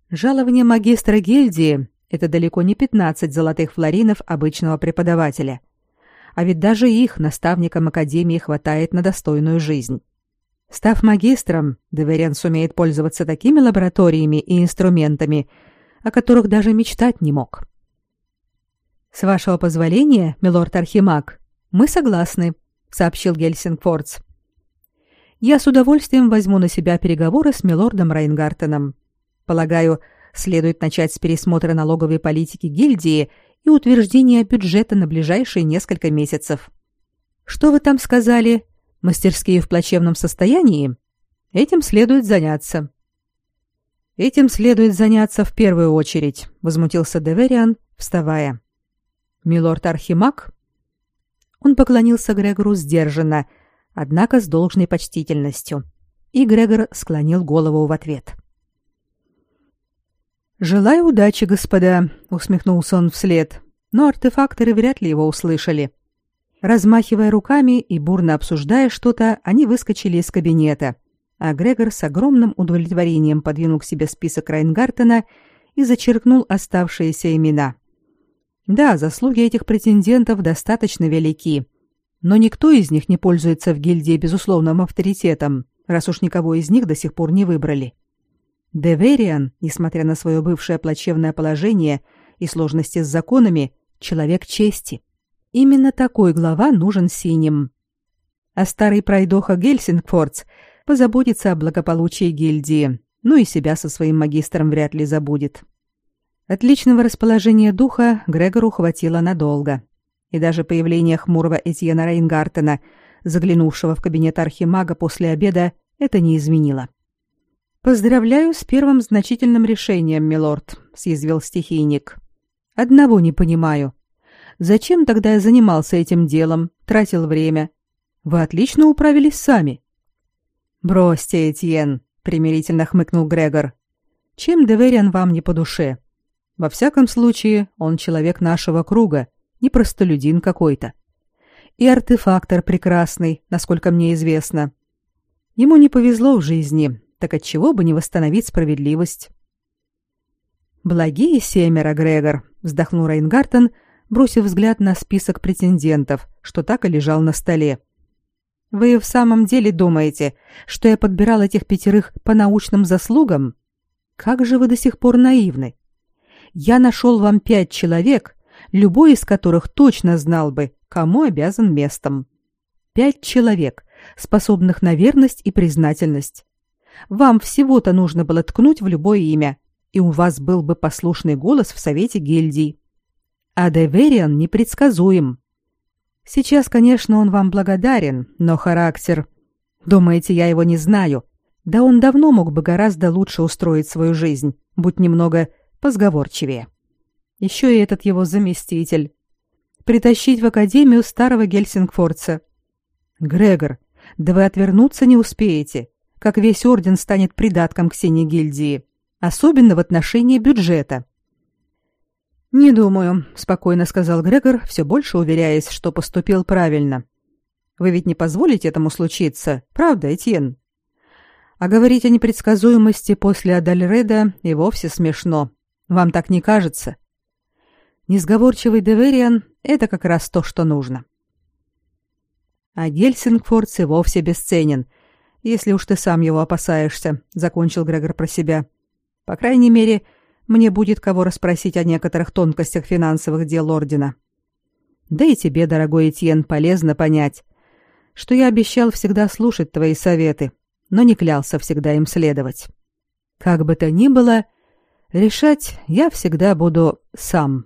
Жалование магистра гильдии – это далеко не 15 золотых флоринов обычного преподавателя. А ведь даже их наставникам Академии хватает на достойную жизнь. Став магистром, Деверен сумеет пользоваться такими лабораториями и инструментами, о которых даже мечтать не мог. «С вашего позволения, милорд Архимаг, мы согласны», — сообщил Гельсингфордс. «Я с удовольствием возьму на себя переговоры с милордом Райнгартеном. Полагаю, следует начать с пересмотра налоговой политики гильдии и утверждения бюджета на ближайшие несколько месяцев. Что вы там сказали? Мастерские в плачевном состоянии? Этим следует заняться. Этим следует заняться в первую очередь, возмутился Девериан, вставая. Милорд Архимаг? Он поклонился Грегору сдержанно, однако с должной почтительностью, и Грегор склонил голову в ответ. — «Желаю удачи, господа», — усмехнулся он вслед, но артефакторы вряд ли его услышали. Размахивая руками и бурно обсуждая что-то, они выскочили из кабинета, а Грегор с огромным удовлетворением подвинул к себе список Райнгартена и зачеркнул оставшиеся имена. Да, заслуги этих претендентов достаточно велики, но никто из них не пользуется в гильдии безусловным авторитетом, раз уж никого из них до сих пор не выбрали. Девериан, несмотря на свое бывшее плачевное положение и сложности с законами, человек чести. Именно такой глава нужен синим. А старый пройдоха Гельсингфордс позаботится о благополучии гильдии, ну и себя со своим магистром вряд ли забудет. Отличного расположения духа Грегору хватило надолго. И даже появление хмурого Этьена Рейнгартена, заглянувшего в кабинет архимага после обеда, это не изменило. Поздравляю с первым значительным решением, милорд, съязвил стихийник. Одного не понимаю. Зачем тогда я занимался этим делом, тратил время? Вы отлично управились сами. Бросьте, Этьен, примирительно хмыкнул Грегор. Чем Девериан вам не по душе? Во всяком случае, он человек нашего круга, не простолюдин какой-то. И артефактор прекрасный, насколько мне известно. Ему не повезло в жизни, так отчего бы не восстановить справедливость? Благие семеро, Грегор, вздохнул Рейнгартен, бросив взгляд на список претендентов, что так и лежал на столе. Вы в самом деле думаете, что я подбирал этих пятерых по научным заслугам? Как же вы до сих пор наивны? Я нашел вам пять человек, любой из которых точно знал бы, кому обязан местом. Пять человек, способных на верность и признательность. Вам всего-то нужно было ткнуть в любое имя, и у вас был бы послушный голос в совете гильдии. А Девериан непредсказуем. Сейчас, конечно, он вам благодарен, но характер... Думаете, я его не знаю? Да он давно мог бы гораздо лучше устроить свою жизнь, будь немного позговорчивее. Еще и этот его заместитель. Притащить в академию старого Гельсингфорца. Грегор, да вы отвернуться не успеете как весь орден станет придатком к синей гильдии, особенно в отношении бюджета. Не думаю, спокойно сказал Грегор, все больше уверяясь, что поступил правильно. Вы ведь не позволите этому случиться, правда, Этьен? А говорить о непредсказуемости после Адальреда и вовсе смешно. Вам так не кажется? Несговорчивый Девериан — это как раз то, что нужно. А Гельсингфордс и вовсе бесценен, если уж ты сам его опасаешься, — закончил Грегор про себя. По крайней мере, мне будет кого расспросить о некоторых тонкостях финансовых дел Ордена. Да и тебе, дорогой Этьен, полезно понять, что я обещал всегда слушать твои советы, но не клялся всегда им следовать. Как бы то ни было, решать я всегда буду сам.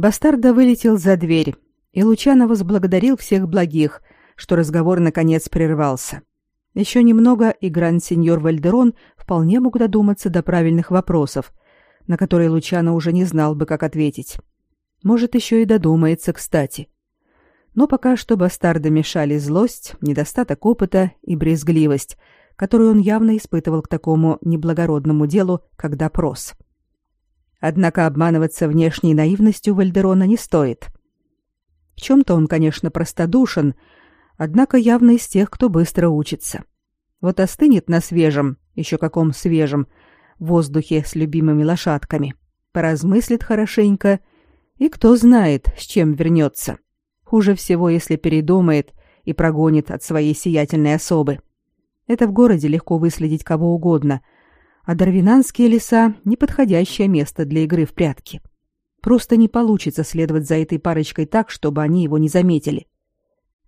Бастарда вылетел за дверь, и Лучано возблагодарил всех благих, что разговор наконец прервался. Еще немного, и гранд-сеньор Вальдерон вполне мог додуматься до правильных вопросов, на которые Лучано уже не знал бы, как ответить. Может, еще и додумается, кстати. Но пока что бастарда мешали злость, недостаток опыта и брезгливость, которую он явно испытывал к такому неблагородному делу, как допрос. — Однако обманываться внешней наивностью Вальдерона не стоит. В чем-то он, конечно, простодушен, однако явно из тех, кто быстро учится. Вот остынет на свежем, еще каком свежем, воздухе с любимыми лошадками, поразмыслит хорошенько, и кто знает, с чем вернется. Хуже всего, если передумает и прогонит от своей сиятельной особы. Это в городе легко выследить кого угодно — а Дарвинанские леса — неподходящее место для игры в прятки. Просто не получится следовать за этой парочкой так, чтобы они его не заметили.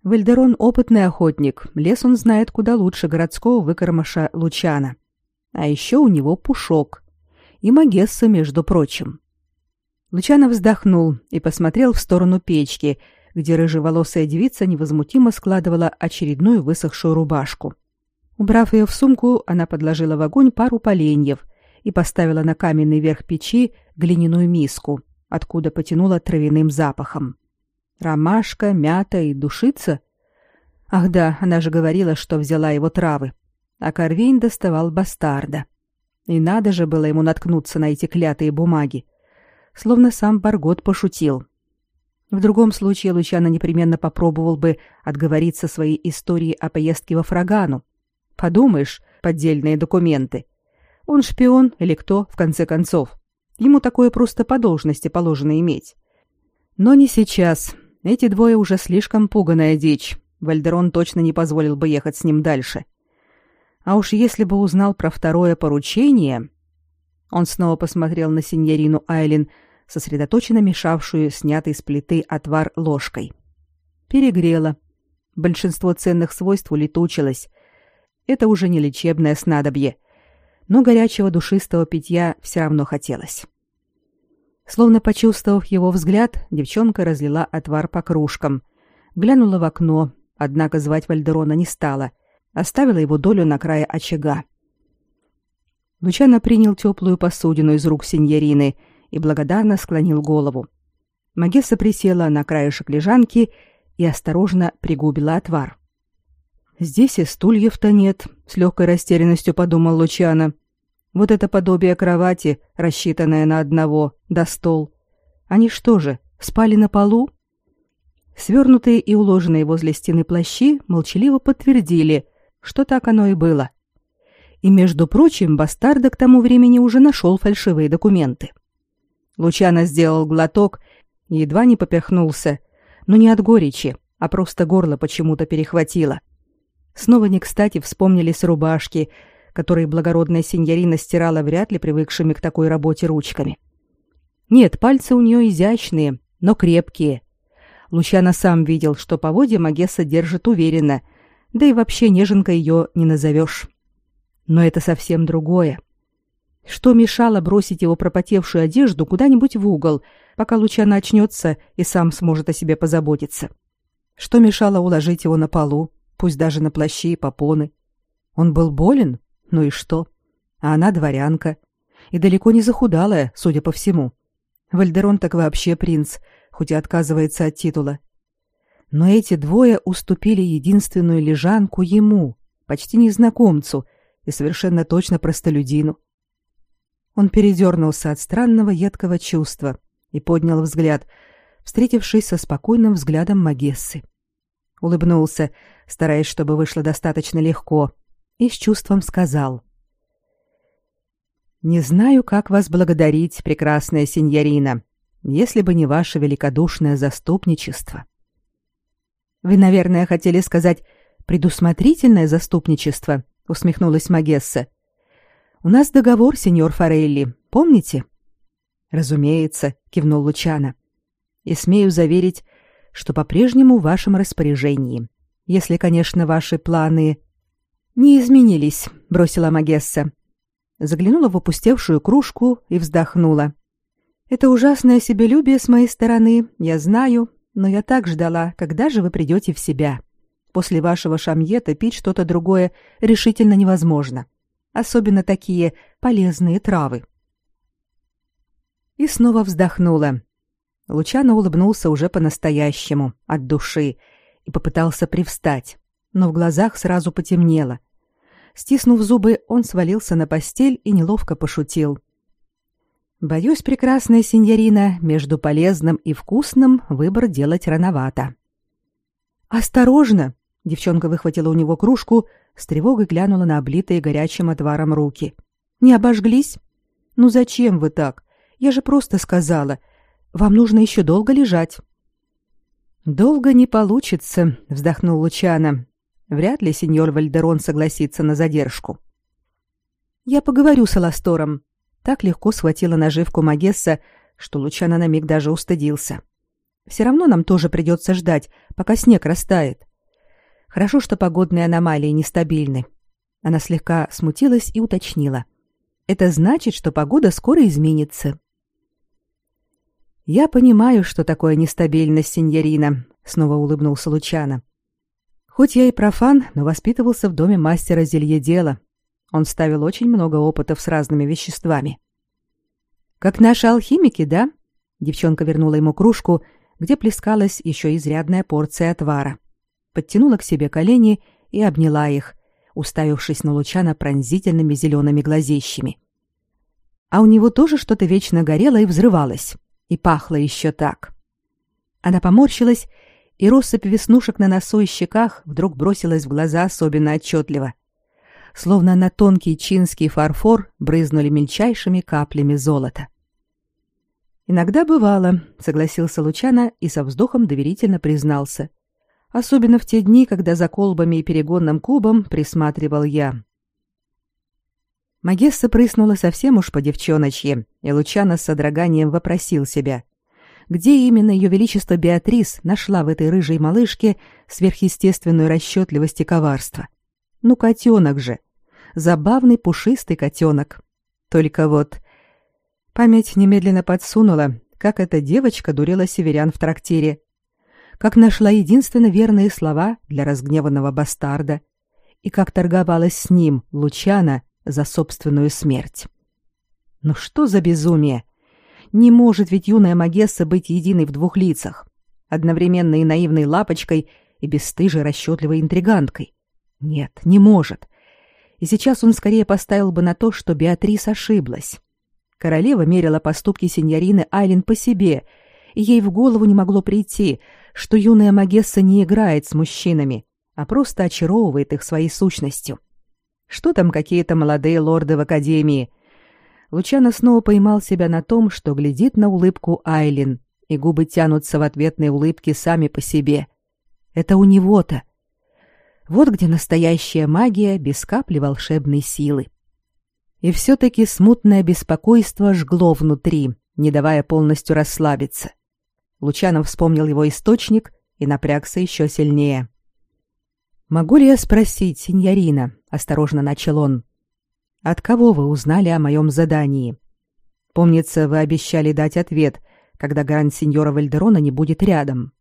Вальдерон — опытный охотник, лес он знает куда лучше городского выкормыша Лучана. А еще у него пушок. И Магесса, между прочим. Лучано вздохнул и посмотрел в сторону печки, где рыжеволосая девица невозмутимо складывала очередную высохшую рубашку. Убрав ее в сумку, она подложила в огонь пару поленьев и поставила на каменный верх печи глиняную миску, откуда потянула травяным запахом. Ромашка, мята и душица? Ах да, она же говорила, что взяла его травы. А Корвейн доставал бастарда. И надо же было ему наткнуться на эти клятые бумаги. Словно сам Баргот пошутил. В другом случае Лучано непременно попробовал бы отговориться своей историей о поездке во Фрагану, Подумаешь, поддельные документы. Он шпион или кто, в конце концов. Ему такое просто по должности положено иметь. Но не сейчас. Эти двое уже слишком пуганая дичь. Вальдерон точно не позволил бы ехать с ним дальше. А уж если бы узнал про второе поручение... Он снова посмотрел на синьорину Айлин, сосредоточенно мешавшую снятый с плиты отвар ложкой. Перегрела. Большинство ценных свойств улетучилось, это уже не лечебное снадобье, но горячего душистого питья все равно хотелось. Словно почувствовав его взгляд, девчонка разлила отвар по кружкам, глянула в окно, однако звать Вальдерона не стала, оставила его долю на крае очага. Лучано принял теплую посудину из рук сеньорины и благодарно склонил голову. Магесса присела на краешек лежанки и осторожно пригубила отвар. Здесь и стульев-то нет, с легкой растерянностью подумал Лучано. Вот это подобие кровати, рассчитанное на одного, да стол. Они что же, спали на полу? Свернутые и уложенные возле стены плащи молчаливо подтвердили, что так оно и было. И, между прочим, бастарда к тому времени уже нашел фальшивые документы. Лучано сделал глоток и едва не поперхнулся, но не от горечи, а просто горло почему-то перехватило. — Снова не кстати вспомнились рубашки, которые благородная сеньорина стирала вряд ли привыкшими к такой работе ручками. Нет, пальцы у нее изящные, но крепкие. Лучано сам видел, что поводья Магесса держит уверенно, да и вообще неженка ее не назовешь. Но это совсем другое. Что мешало бросить его пропотевшую одежду куда-нибудь в угол, пока Лучано очнется и сам сможет о себе позаботиться? Что мешало уложить его на полу, пусть даже на плаще и попоны. Он был болен? Ну и что? А она дворянка. И далеко не захудалая, судя по всему. Вальдерон так вообще принц, хоть и отказывается от титула. Но эти двое уступили единственную лежанку ему, почти незнакомцу и совершенно точно простолюдину. Он передернулся от странного едкого чувства и поднял взгляд, встретившись со спокойным взглядом Магессы. Улыбнулся, стараясь, чтобы вышло достаточно легко, и с чувством сказал. «Не знаю, как вас благодарить, прекрасная сеньорина, если бы не ваше великодушное заступничество». «Вы, наверное, хотели сказать предусмотрительное заступничество», — усмехнулась Магесса. «У нас договор, сеньор Форелли, помните?» «Разумеется», — кивнул Лучано. «И смею заверить, что по-прежнему в вашем распоряжении, если, конечно, ваши планы...» «Не изменились», — бросила Магесса. Заглянула в опустевшую кружку и вздохнула. «Это ужасное себелюбие с моей стороны, я знаю, но я так ждала, когда же вы придете в себя. После вашего шамьета пить что-то другое решительно невозможно. Особенно такие полезные травы». И снова вздохнула. Лучано улыбнулся уже по-настоящему, от души, и попытался привстать но в глазах сразу потемнело. Стиснув зубы, он свалился на постель и неловко пошутил. «Боюсь, прекрасная сеньорина, между полезным и вкусным выбор делать рановато». «Осторожно!» — девчонка выхватила у него кружку, с тревогой глянула на облитые горячим отваром руки. «Не обожглись? Ну зачем вы так? Я же просто сказала. Вам нужно еще долго лежать». «Долго не получится», — вздохнул Лучано. Вряд ли сеньор Вальдерон согласится на задержку. Я поговорю с Аластором. Так легко схватила наживку Магесса, что Лучано на миг даже устыдился. Все равно нам тоже придется ждать, пока снег растает. Хорошо, что погодные аномалии нестабильны. Она слегка смутилась и уточнила. Это значит, что погода скоро изменится. Я понимаю, что такое нестабильность, сеньорина, снова улыбнулся Лучано. Хоть я и профан, но воспитывался в доме мастера зельедела. Он ставил очень много опытов с разными веществами. Как наши алхимики, да? Девчонка вернула ему кружку, где плескалась еще изрядная порция отвара. Подтянула к себе колени и обняла их, уставившись на Лучана пронзительными зелеными глазищами. А у него тоже что-то вечно горело и взрывалось, и пахло еще так. Она поморщилась и россыпь веснушек на носу и щеках вдруг бросилась в глаза особенно отчетливо. Словно на тонкий чинский фарфор брызнули мельчайшими каплями золота. «Иногда бывало», — согласился Лучано и со вздохом доверительно признался. «Особенно в те дни, когда за колбами и перегонным кубом присматривал я». Магесса прыснула совсем уж по девчоночье, и Лучано с содроганием вопросил себя где именно ее величество Беатрис нашла в этой рыжей малышке сверхъестественную расчетливость и коварство. Ну, котенок же. Забавный пушистый котенок. Только вот... Память немедленно подсунула, как эта девочка дурила северян в трактире. Как нашла единственно верные слова для разгневанного бастарда. И как торговалась с ним, Лучана, за собственную смерть. Ну что за безумие? Не может ведь юная Магесса быть единой в двух лицах, одновременно и наивной лапочкой, и бесстыжей расчетливой интриганткой. Нет, не может. И сейчас он скорее поставил бы на то, что Беатрис ошиблась. Королева мерила поступки сеньорины Айлин по себе, и ей в голову не могло прийти, что юная Магесса не играет с мужчинами, а просто очаровывает их своей сущностью. Что там какие-то молодые лорды в академии — Лучано снова поймал себя на том, что глядит на улыбку Айлин, и губы тянутся в ответные улыбки сами по себе. Это у него-то. Вот где настоящая магия без капли волшебной силы. И все-таки смутное беспокойство жгло внутри, не давая полностью расслабиться. Лучанов вспомнил его источник и напрягся еще сильнее. «Могу ли я спросить, сеньорина?» — осторожно начал он. От кого вы узнали о моем задании? Помнится, вы обещали дать ответ, когда гранд-сеньора Вальдерона не будет рядом.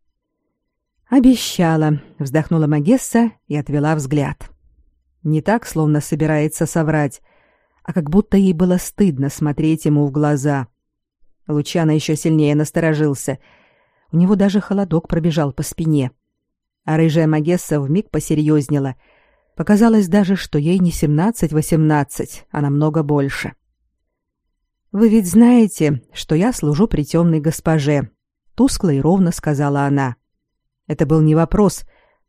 Обещала, вздохнула Магесса и отвела взгляд. Не так, словно собирается соврать, а как будто ей было стыдно смотреть ему в глаза. Лучано еще сильнее насторожился. У него даже холодок пробежал по спине. А рыжая Магесса вмиг посерьезнела. Показалось даже, что ей не семнадцать-восемнадцать, а намного больше. «Вы ведь знаете, что я служу при темной госпоже», — тускло и ровно сказала она. Это был не вопрос,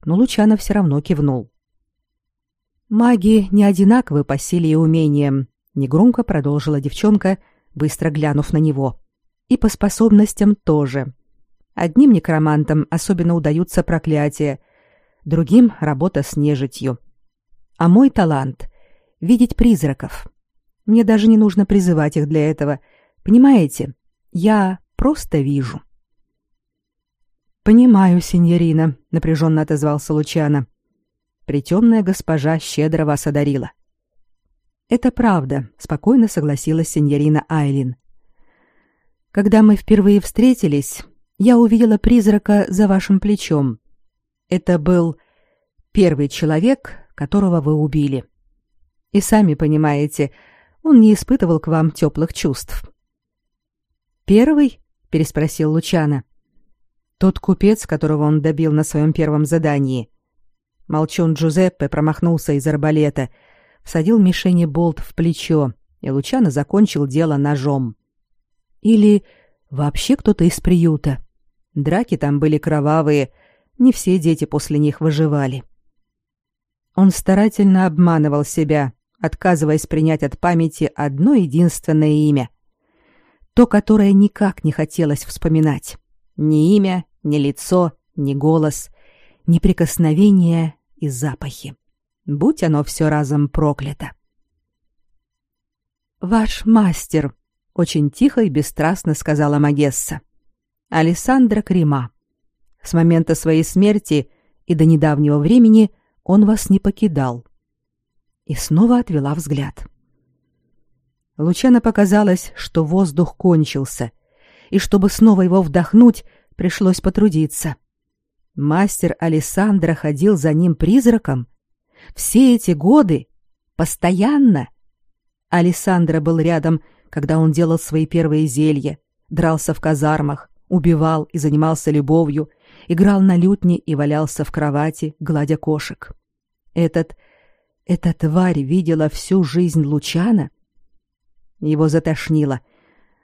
но Лучано все равно кивнул. «Маги не одинаковы по силе и умениям», — негромко продолжила девчонка, быстро глянув на него. «И по способностям тоже. Одним некромантам особенно удаются проклятия, другим — работа с нежитью. А мой талант — видеть призраков. Мне даже не нужно призывать их для этого. Понимаете? Я просто вижу. Понимаю, сеньорина, напряженно отозвался Лучано. Притемная госпожа щедро вас одарила. Это правда, спокойно согласилась сеньорина Айлин. Когда мы впервые встретились, я увидела призрака за вашим плечом. Это был первый человек, которого вы убили. И сами понимаете, он не испытывал к вам теплых чувств. «Первый?» — переспросил Лучана. «Тот купец, которого он добил на своем первом задании». Молчун Джузеппе промахнулся из арбалета, всадил мишени болт в плечо, и Лучано закончил дело ножом. Или вообще кто-то из приюта. Драки там были кровавые, не все дети после них выживали. Он старательно обманывал себя, отказываясь принять от памяти одно единственное имя. То, которое никак не хотелось вспоминать. Ни имя, ни лицо, ни голос, ни прикосновения и запахи. Будь оно все разом проклято. «Ваш мастер», — очень тихо и бесстрастно сказала Магесса. «Алессандро Крима. С момента своей смерти и до недавнего времени он вас не покидал и снова отвела взгляд. Лучано показалось, что воздух кончился, и чтобы снова его вдохнуть, пришлось потрудиться. Мастер Александра ходил за ним призраком. Все эти годы? Постоянно? Александра был рядом, когда он делал свои первые зелья, дрался в казармах, убивал и занимался любовью, играл на лютне и валялся в кровати, гладя кошек. Этот эта тварь видела всю жизнь Лучана? Его затошнило,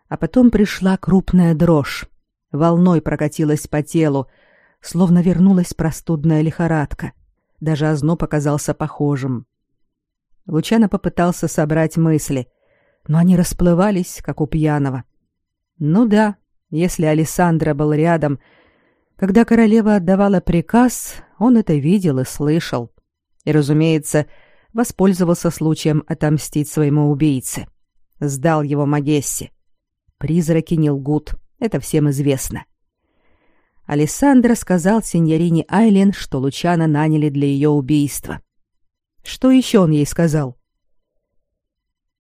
а потом пришла крупная дрожь. Волной прокатилась по телу, словно вернулась простудная лихорадка. Даже озноб показался похожим. Лучано попытался собрать мысли, но они расплывались, как у пьяного. Ну да, если Александра был рядом, когда королева отдавала приказ, он это видел и слышал. И, разумеется, воспользовался случаем отомстить своему убийце. Сдал его Магессе. Призраки не лгут, это всем известно. Алессандро сказал сеньорине Айлен, что Лучана наняли для ее убийства. Что еще он ей сказал?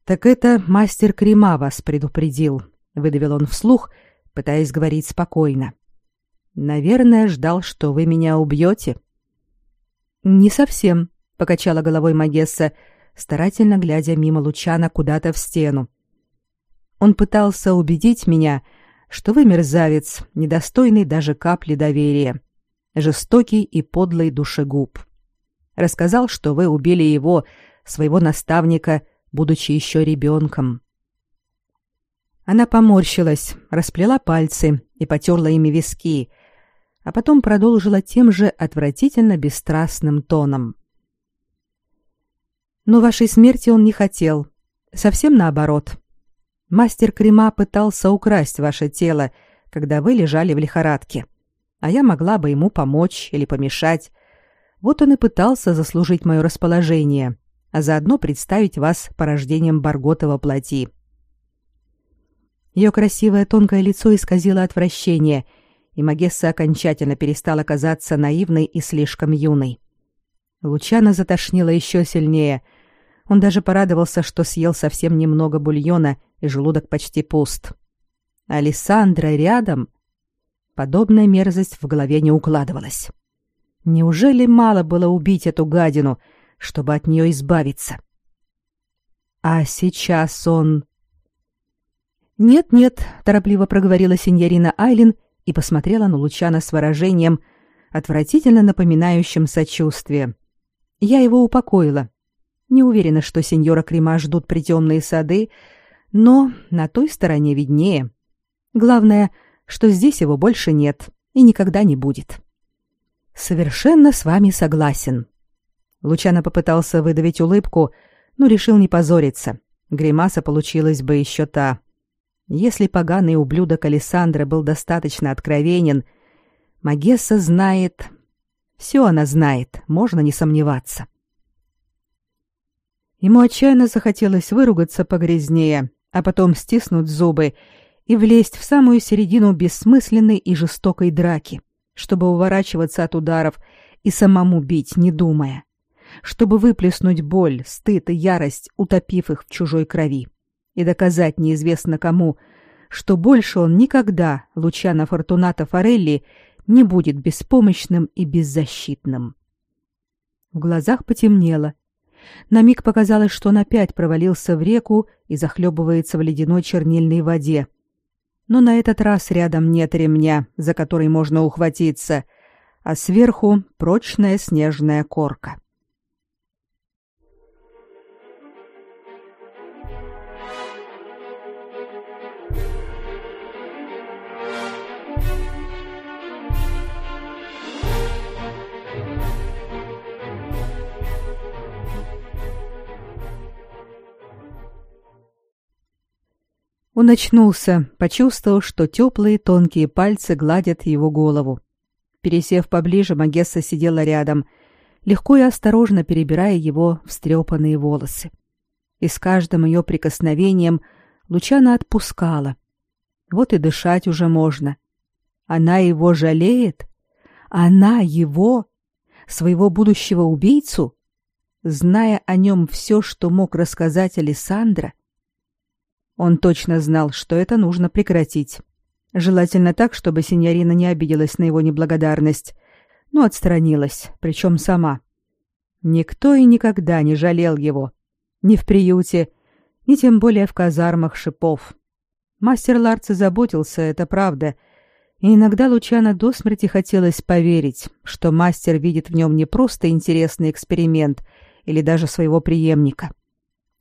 «Так это мастер Крема вас предупредил», — выдавил он вслух, пытаясь говорить спокойно. «Наверное, ждал, что вы меня убьете». «Не совсем», покачала головой Магесса, старательно глядя мимо Лучана куда-то в стену. Он пытался убедить меня, что вы мерзавец, недостойный даже капли доверия, жестокий и подлый душегуб. Рассказал, что вы убили его, своего наставника, будучи еще ребенком. Она поморщилась, расплела пальцы и потерла ими виски, а потом продолжила тем же отвратительно бесстрастным тоном. Но вашей смерти он не хотел. Совсем наоборот. Мастер Крема пытался украсть ваше тело, когда вы лежали в лихорадке. А я могла бы ему помочь или помешать. Вот он и пытался заслужить мое расположение, а заодно представить вас порождением Барготова плоти. Ее красивое тонкое лицо исказило отвращение, и Магесса окончательно перестала казаться наивной и слишком юной. Лучана затошнило еще сильнее — он даже порадовался, что съел совсем немного бульона, и желудок почти пуст. Александра рядом? Подобная мерзость в голове не укладывалась. Неужели мало было убить эту гадину, чтобы от нее избавиться? А сейчас он... «Нет-нет», — торопливо проговорила сеньорина Айлин и посмотрела на Лучана с выражением, отвратительно напоминающим сочувствие. Я его упокоила. Не уверена, что сеньора Крема ждут притемные сады, но на той стороне виднее. Главное, что здесь его больше нет и никогда не будет. Совершенно с вами согласен. Лучано попытался выдавить улыбку, но решил не позориться. Гримаса получилась бы еще та. Если поганый ублюдок Александра был достаточно откровенен, Магесса знает... Все она знает, можно не сомневаться. Ему отчаянно захотелось выругаться погрязнее, а потом стиснуть зубы и влезть в самую середину бессмысленной и жестокой драки, чтобы уворачиваться от ударов и самому бить, не думая чтобы выплеснуть боль, стыд и ярость, утопив их в чужой крови, и доказать неизвестно кому, что больше он никогда, Лучано Фортуната Форелли, не будет беспомощным и беззащитным. В глазах потемнело. На миг показалось, что он опять провалился в реку и захлебывается в ледяной чернильной воде. Но на этот раз рядом нет ремня, за который можно ухватиться, а сверху прочная снежная корка. Он очнулся, почувствовал, что теплые тонкие пальцы гладят его голову. Пересев поближе, Магесса сидела рядом, легко и осторожно перебирая его встрепанные волосы. И с каждым ее прикосновением Лучана отпускала. Вот и дышать уже можно. Она его жалеет? Она его? Своего будущего убийцу? Зная о нем все, что мог рассказать Александра? Он точно знал, что это нужно прекратить. Желательно так, чтобы синьорина не обиделась на его неблагодарность, но отстранилась, причем сама. Никто и никогда не жалел его. Ни в приюте, ни тем более в казармах шипов. Мастер Ларца заботился, это правда, и иногда Лучано до смерти хотелось поверить, что мастер видит в нем не просто интересный эксперимент или даже своего преемника.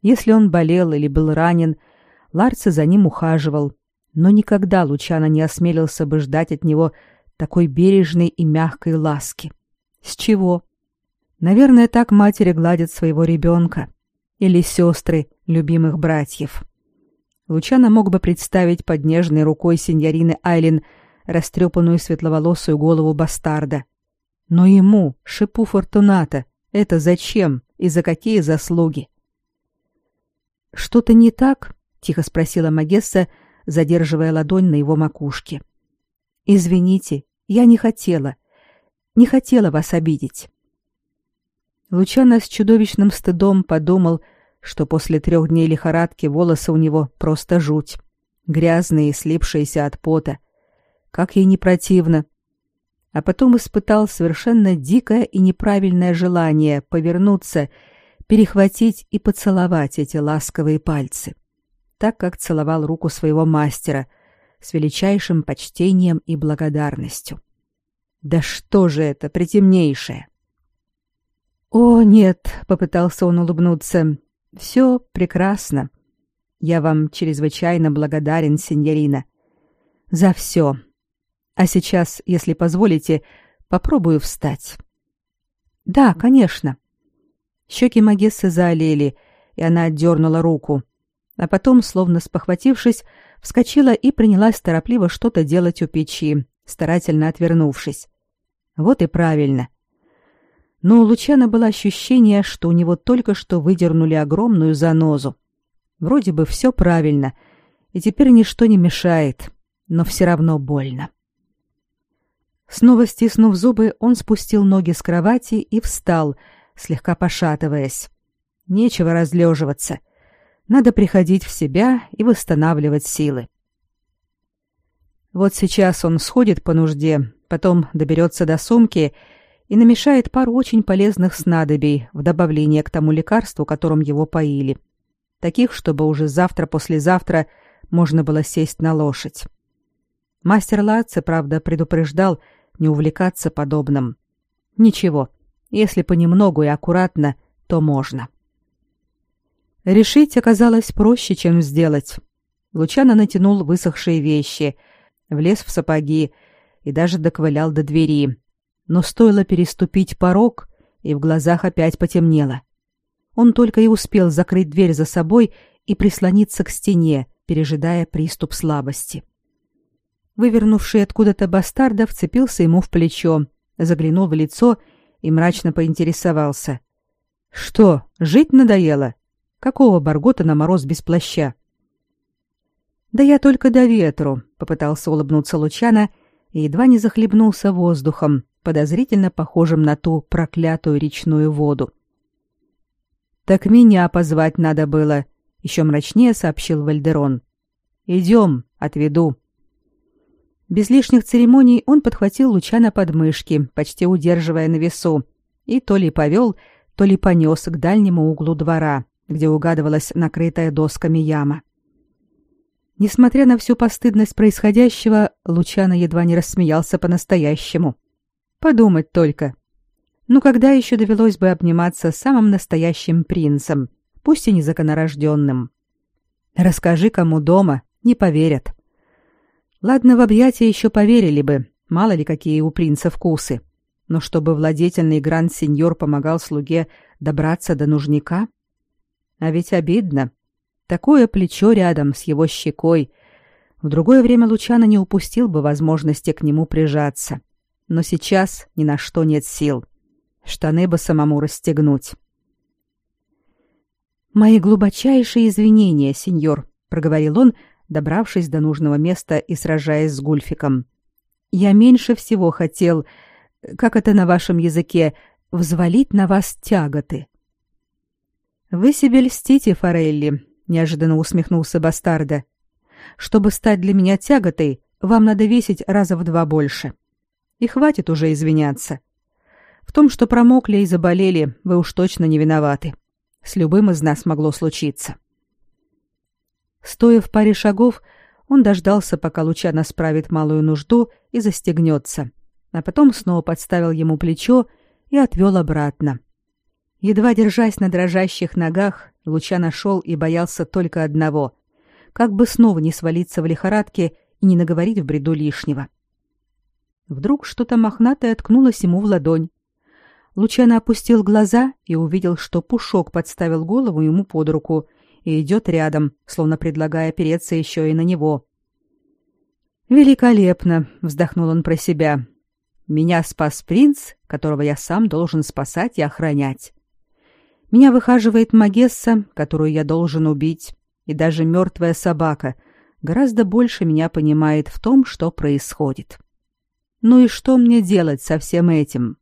Если он болел или был ранен – Ларца за ним ухаживал, но никогда Лучано не осмелился бы ждать от него такой бережной и мягкой ласки. С чего? Наверное, так матери гладят своего ребенка. Или сестры любимых братьев. Лучано мог бы представить под нежной рукой сеньорины Айлин растрепанную светловолосую голову бастарда. Но ему, шипу Фортуната, это зачем и за какие заслуги? Что-то не так? Тихо спросила Магесса, задерживая ладонь на его макушке. Извините, я не хотела. Не хотела вас обидеть. Лучано с чудовищным стыдом подумал, что после трех дней лихорадки волосы у него просто жуть, грязные, слипшиеся от пота. Как ей не противно. А потом испытал совершенно дикое и неправильное желание повернуться, перехватить и поцеловать эти ласковые пальцы. — так как целовал руку своего мастера с величайшим почтением и благодарностью. Да что же это, притемнейшее? О, нет, попытался он улыбнуться. Все прекрасно. Я вам чрезвычайно благодарен, сеньорина, за все. А сейчас, если позволите, попробую встать. Да, конечно. Щеки Магессы заолели, и она отдернула руку а потом, словно спохватившись, вскочила и принялась торопливо что-то делать у печи, старательно отвернувшись. Вот и правильно. Но у Лучана было ощущение, что у него только что выдернули огромную занозу. Вроде бы все правильно, и теперь ничто не мешает, но все равно больно. Снова стиснув зубы, он спустил ноги с кровати и встал, слегка пошатываясь. Нечего разлеживаться. Надо приходить в себя и восстанавливать силы. Вот сейчас он сходит по нужде, потом доберется до сумки и намешает пару очень полезных снадобий в добавление к тому лекарству, которым его поили. Таких, чтобы уже завтра-послезавтра можно было сесть на лошадь. Мастер Латце, правда, предупреждал не увлекаться подобным. Ничего, если понемногу и аккуратно, то можно. Решить оказалось проще, чем сделать. Лучано натянул высохшие вещи, влез в сапоги и даже доковылял до двери. Но стоило переступить порог, и в глазах опять потемнело. Он только и успел закрыть дверь за собой и прислониться к стене, пережидая приступ слабости. Вывернувший откуда-то бастарда вцепился ему в плечо, заглянул в лицо и мрачно поинтересовался. «Что, жить надоело? Какого баргота на мороз без плаща?» «Да я только до ветру», — попытался улыбнуться Лучана и едва не захлебнулся воздухом, подозрительно похожим на ту проклятую речную воду. «Так меня позвать надо было», — еще мрачнее сообщил Вальдерон. «Идем, отведу». Без лишних церемоний он подхватил Лучана под мышки, почти удерживая на весу, и то ли повел, то ли понес к дальнему углу двора, где угадывалась накрытая досками яма. Несмотря на всю постыдность происходящего, Лучано едва не рассмеялся по-настоящему. Подумать только. Ну когда еще довелось бы обниматься с самым настоящим принцем, пусть и незаконорожденным? Расскажи кому дома, не поверят. Ладно, в объятия еще поверили бы, мало ли какие у принца вкусы. Но чтобы владетельный гранд-сеньор помогал слуге добраться до нужника? А ведь обидно. Такое плечо рядом с его щекой. В другое время Лучано не упустил бы возможности к нему прижаться. Но сейчас ни на что нет сил. Штаны бы самому расстегнуть. «Мои глубочайшие извинения, сеньор», — проговорил он, добравшись до нужного места и сражаясь с Гульфиком. «Я меньше всего хотел, как это на вашем языке, взвалить на вас тяготы». «Вы себе льстите, Форелли», — неожиданно усмехнулся Бастарда. «Чтобы стать для меня тяготой, вам надо весить раза в два больше. И хватит уже извиняться. В том, что промокли и заболели, вы уж точно не виноваты. С любым из нас могло случиться». Стоя в паре шагов, он дождался, пока Лучано справит малую нужду и застегнется, а потом снова подставил ему плечо и отвел обратно. Едва держась на дрожащих ногах, Луча нашел и боялся только одного — как бы снова не свалиться в лихорадке и не наговорить в бреду лишнего. Вдруг что-то мохнатое ткнулось ему в ладонь. Лучано опустил глаза и увидел, что Пушок подставил голову ему под руку и идет рядом, словно предлагая опереться еще и на него. «Великолепно!» — вздохнул он про себя. «Меня спас принц, которого я сам должен спасать и охранять. Меня выхаживает Магесса, которую я должен убить, и даже мертвая собака гораздо больше меня понимает в том, что происходит. Ну и что мне делать со всем этим?»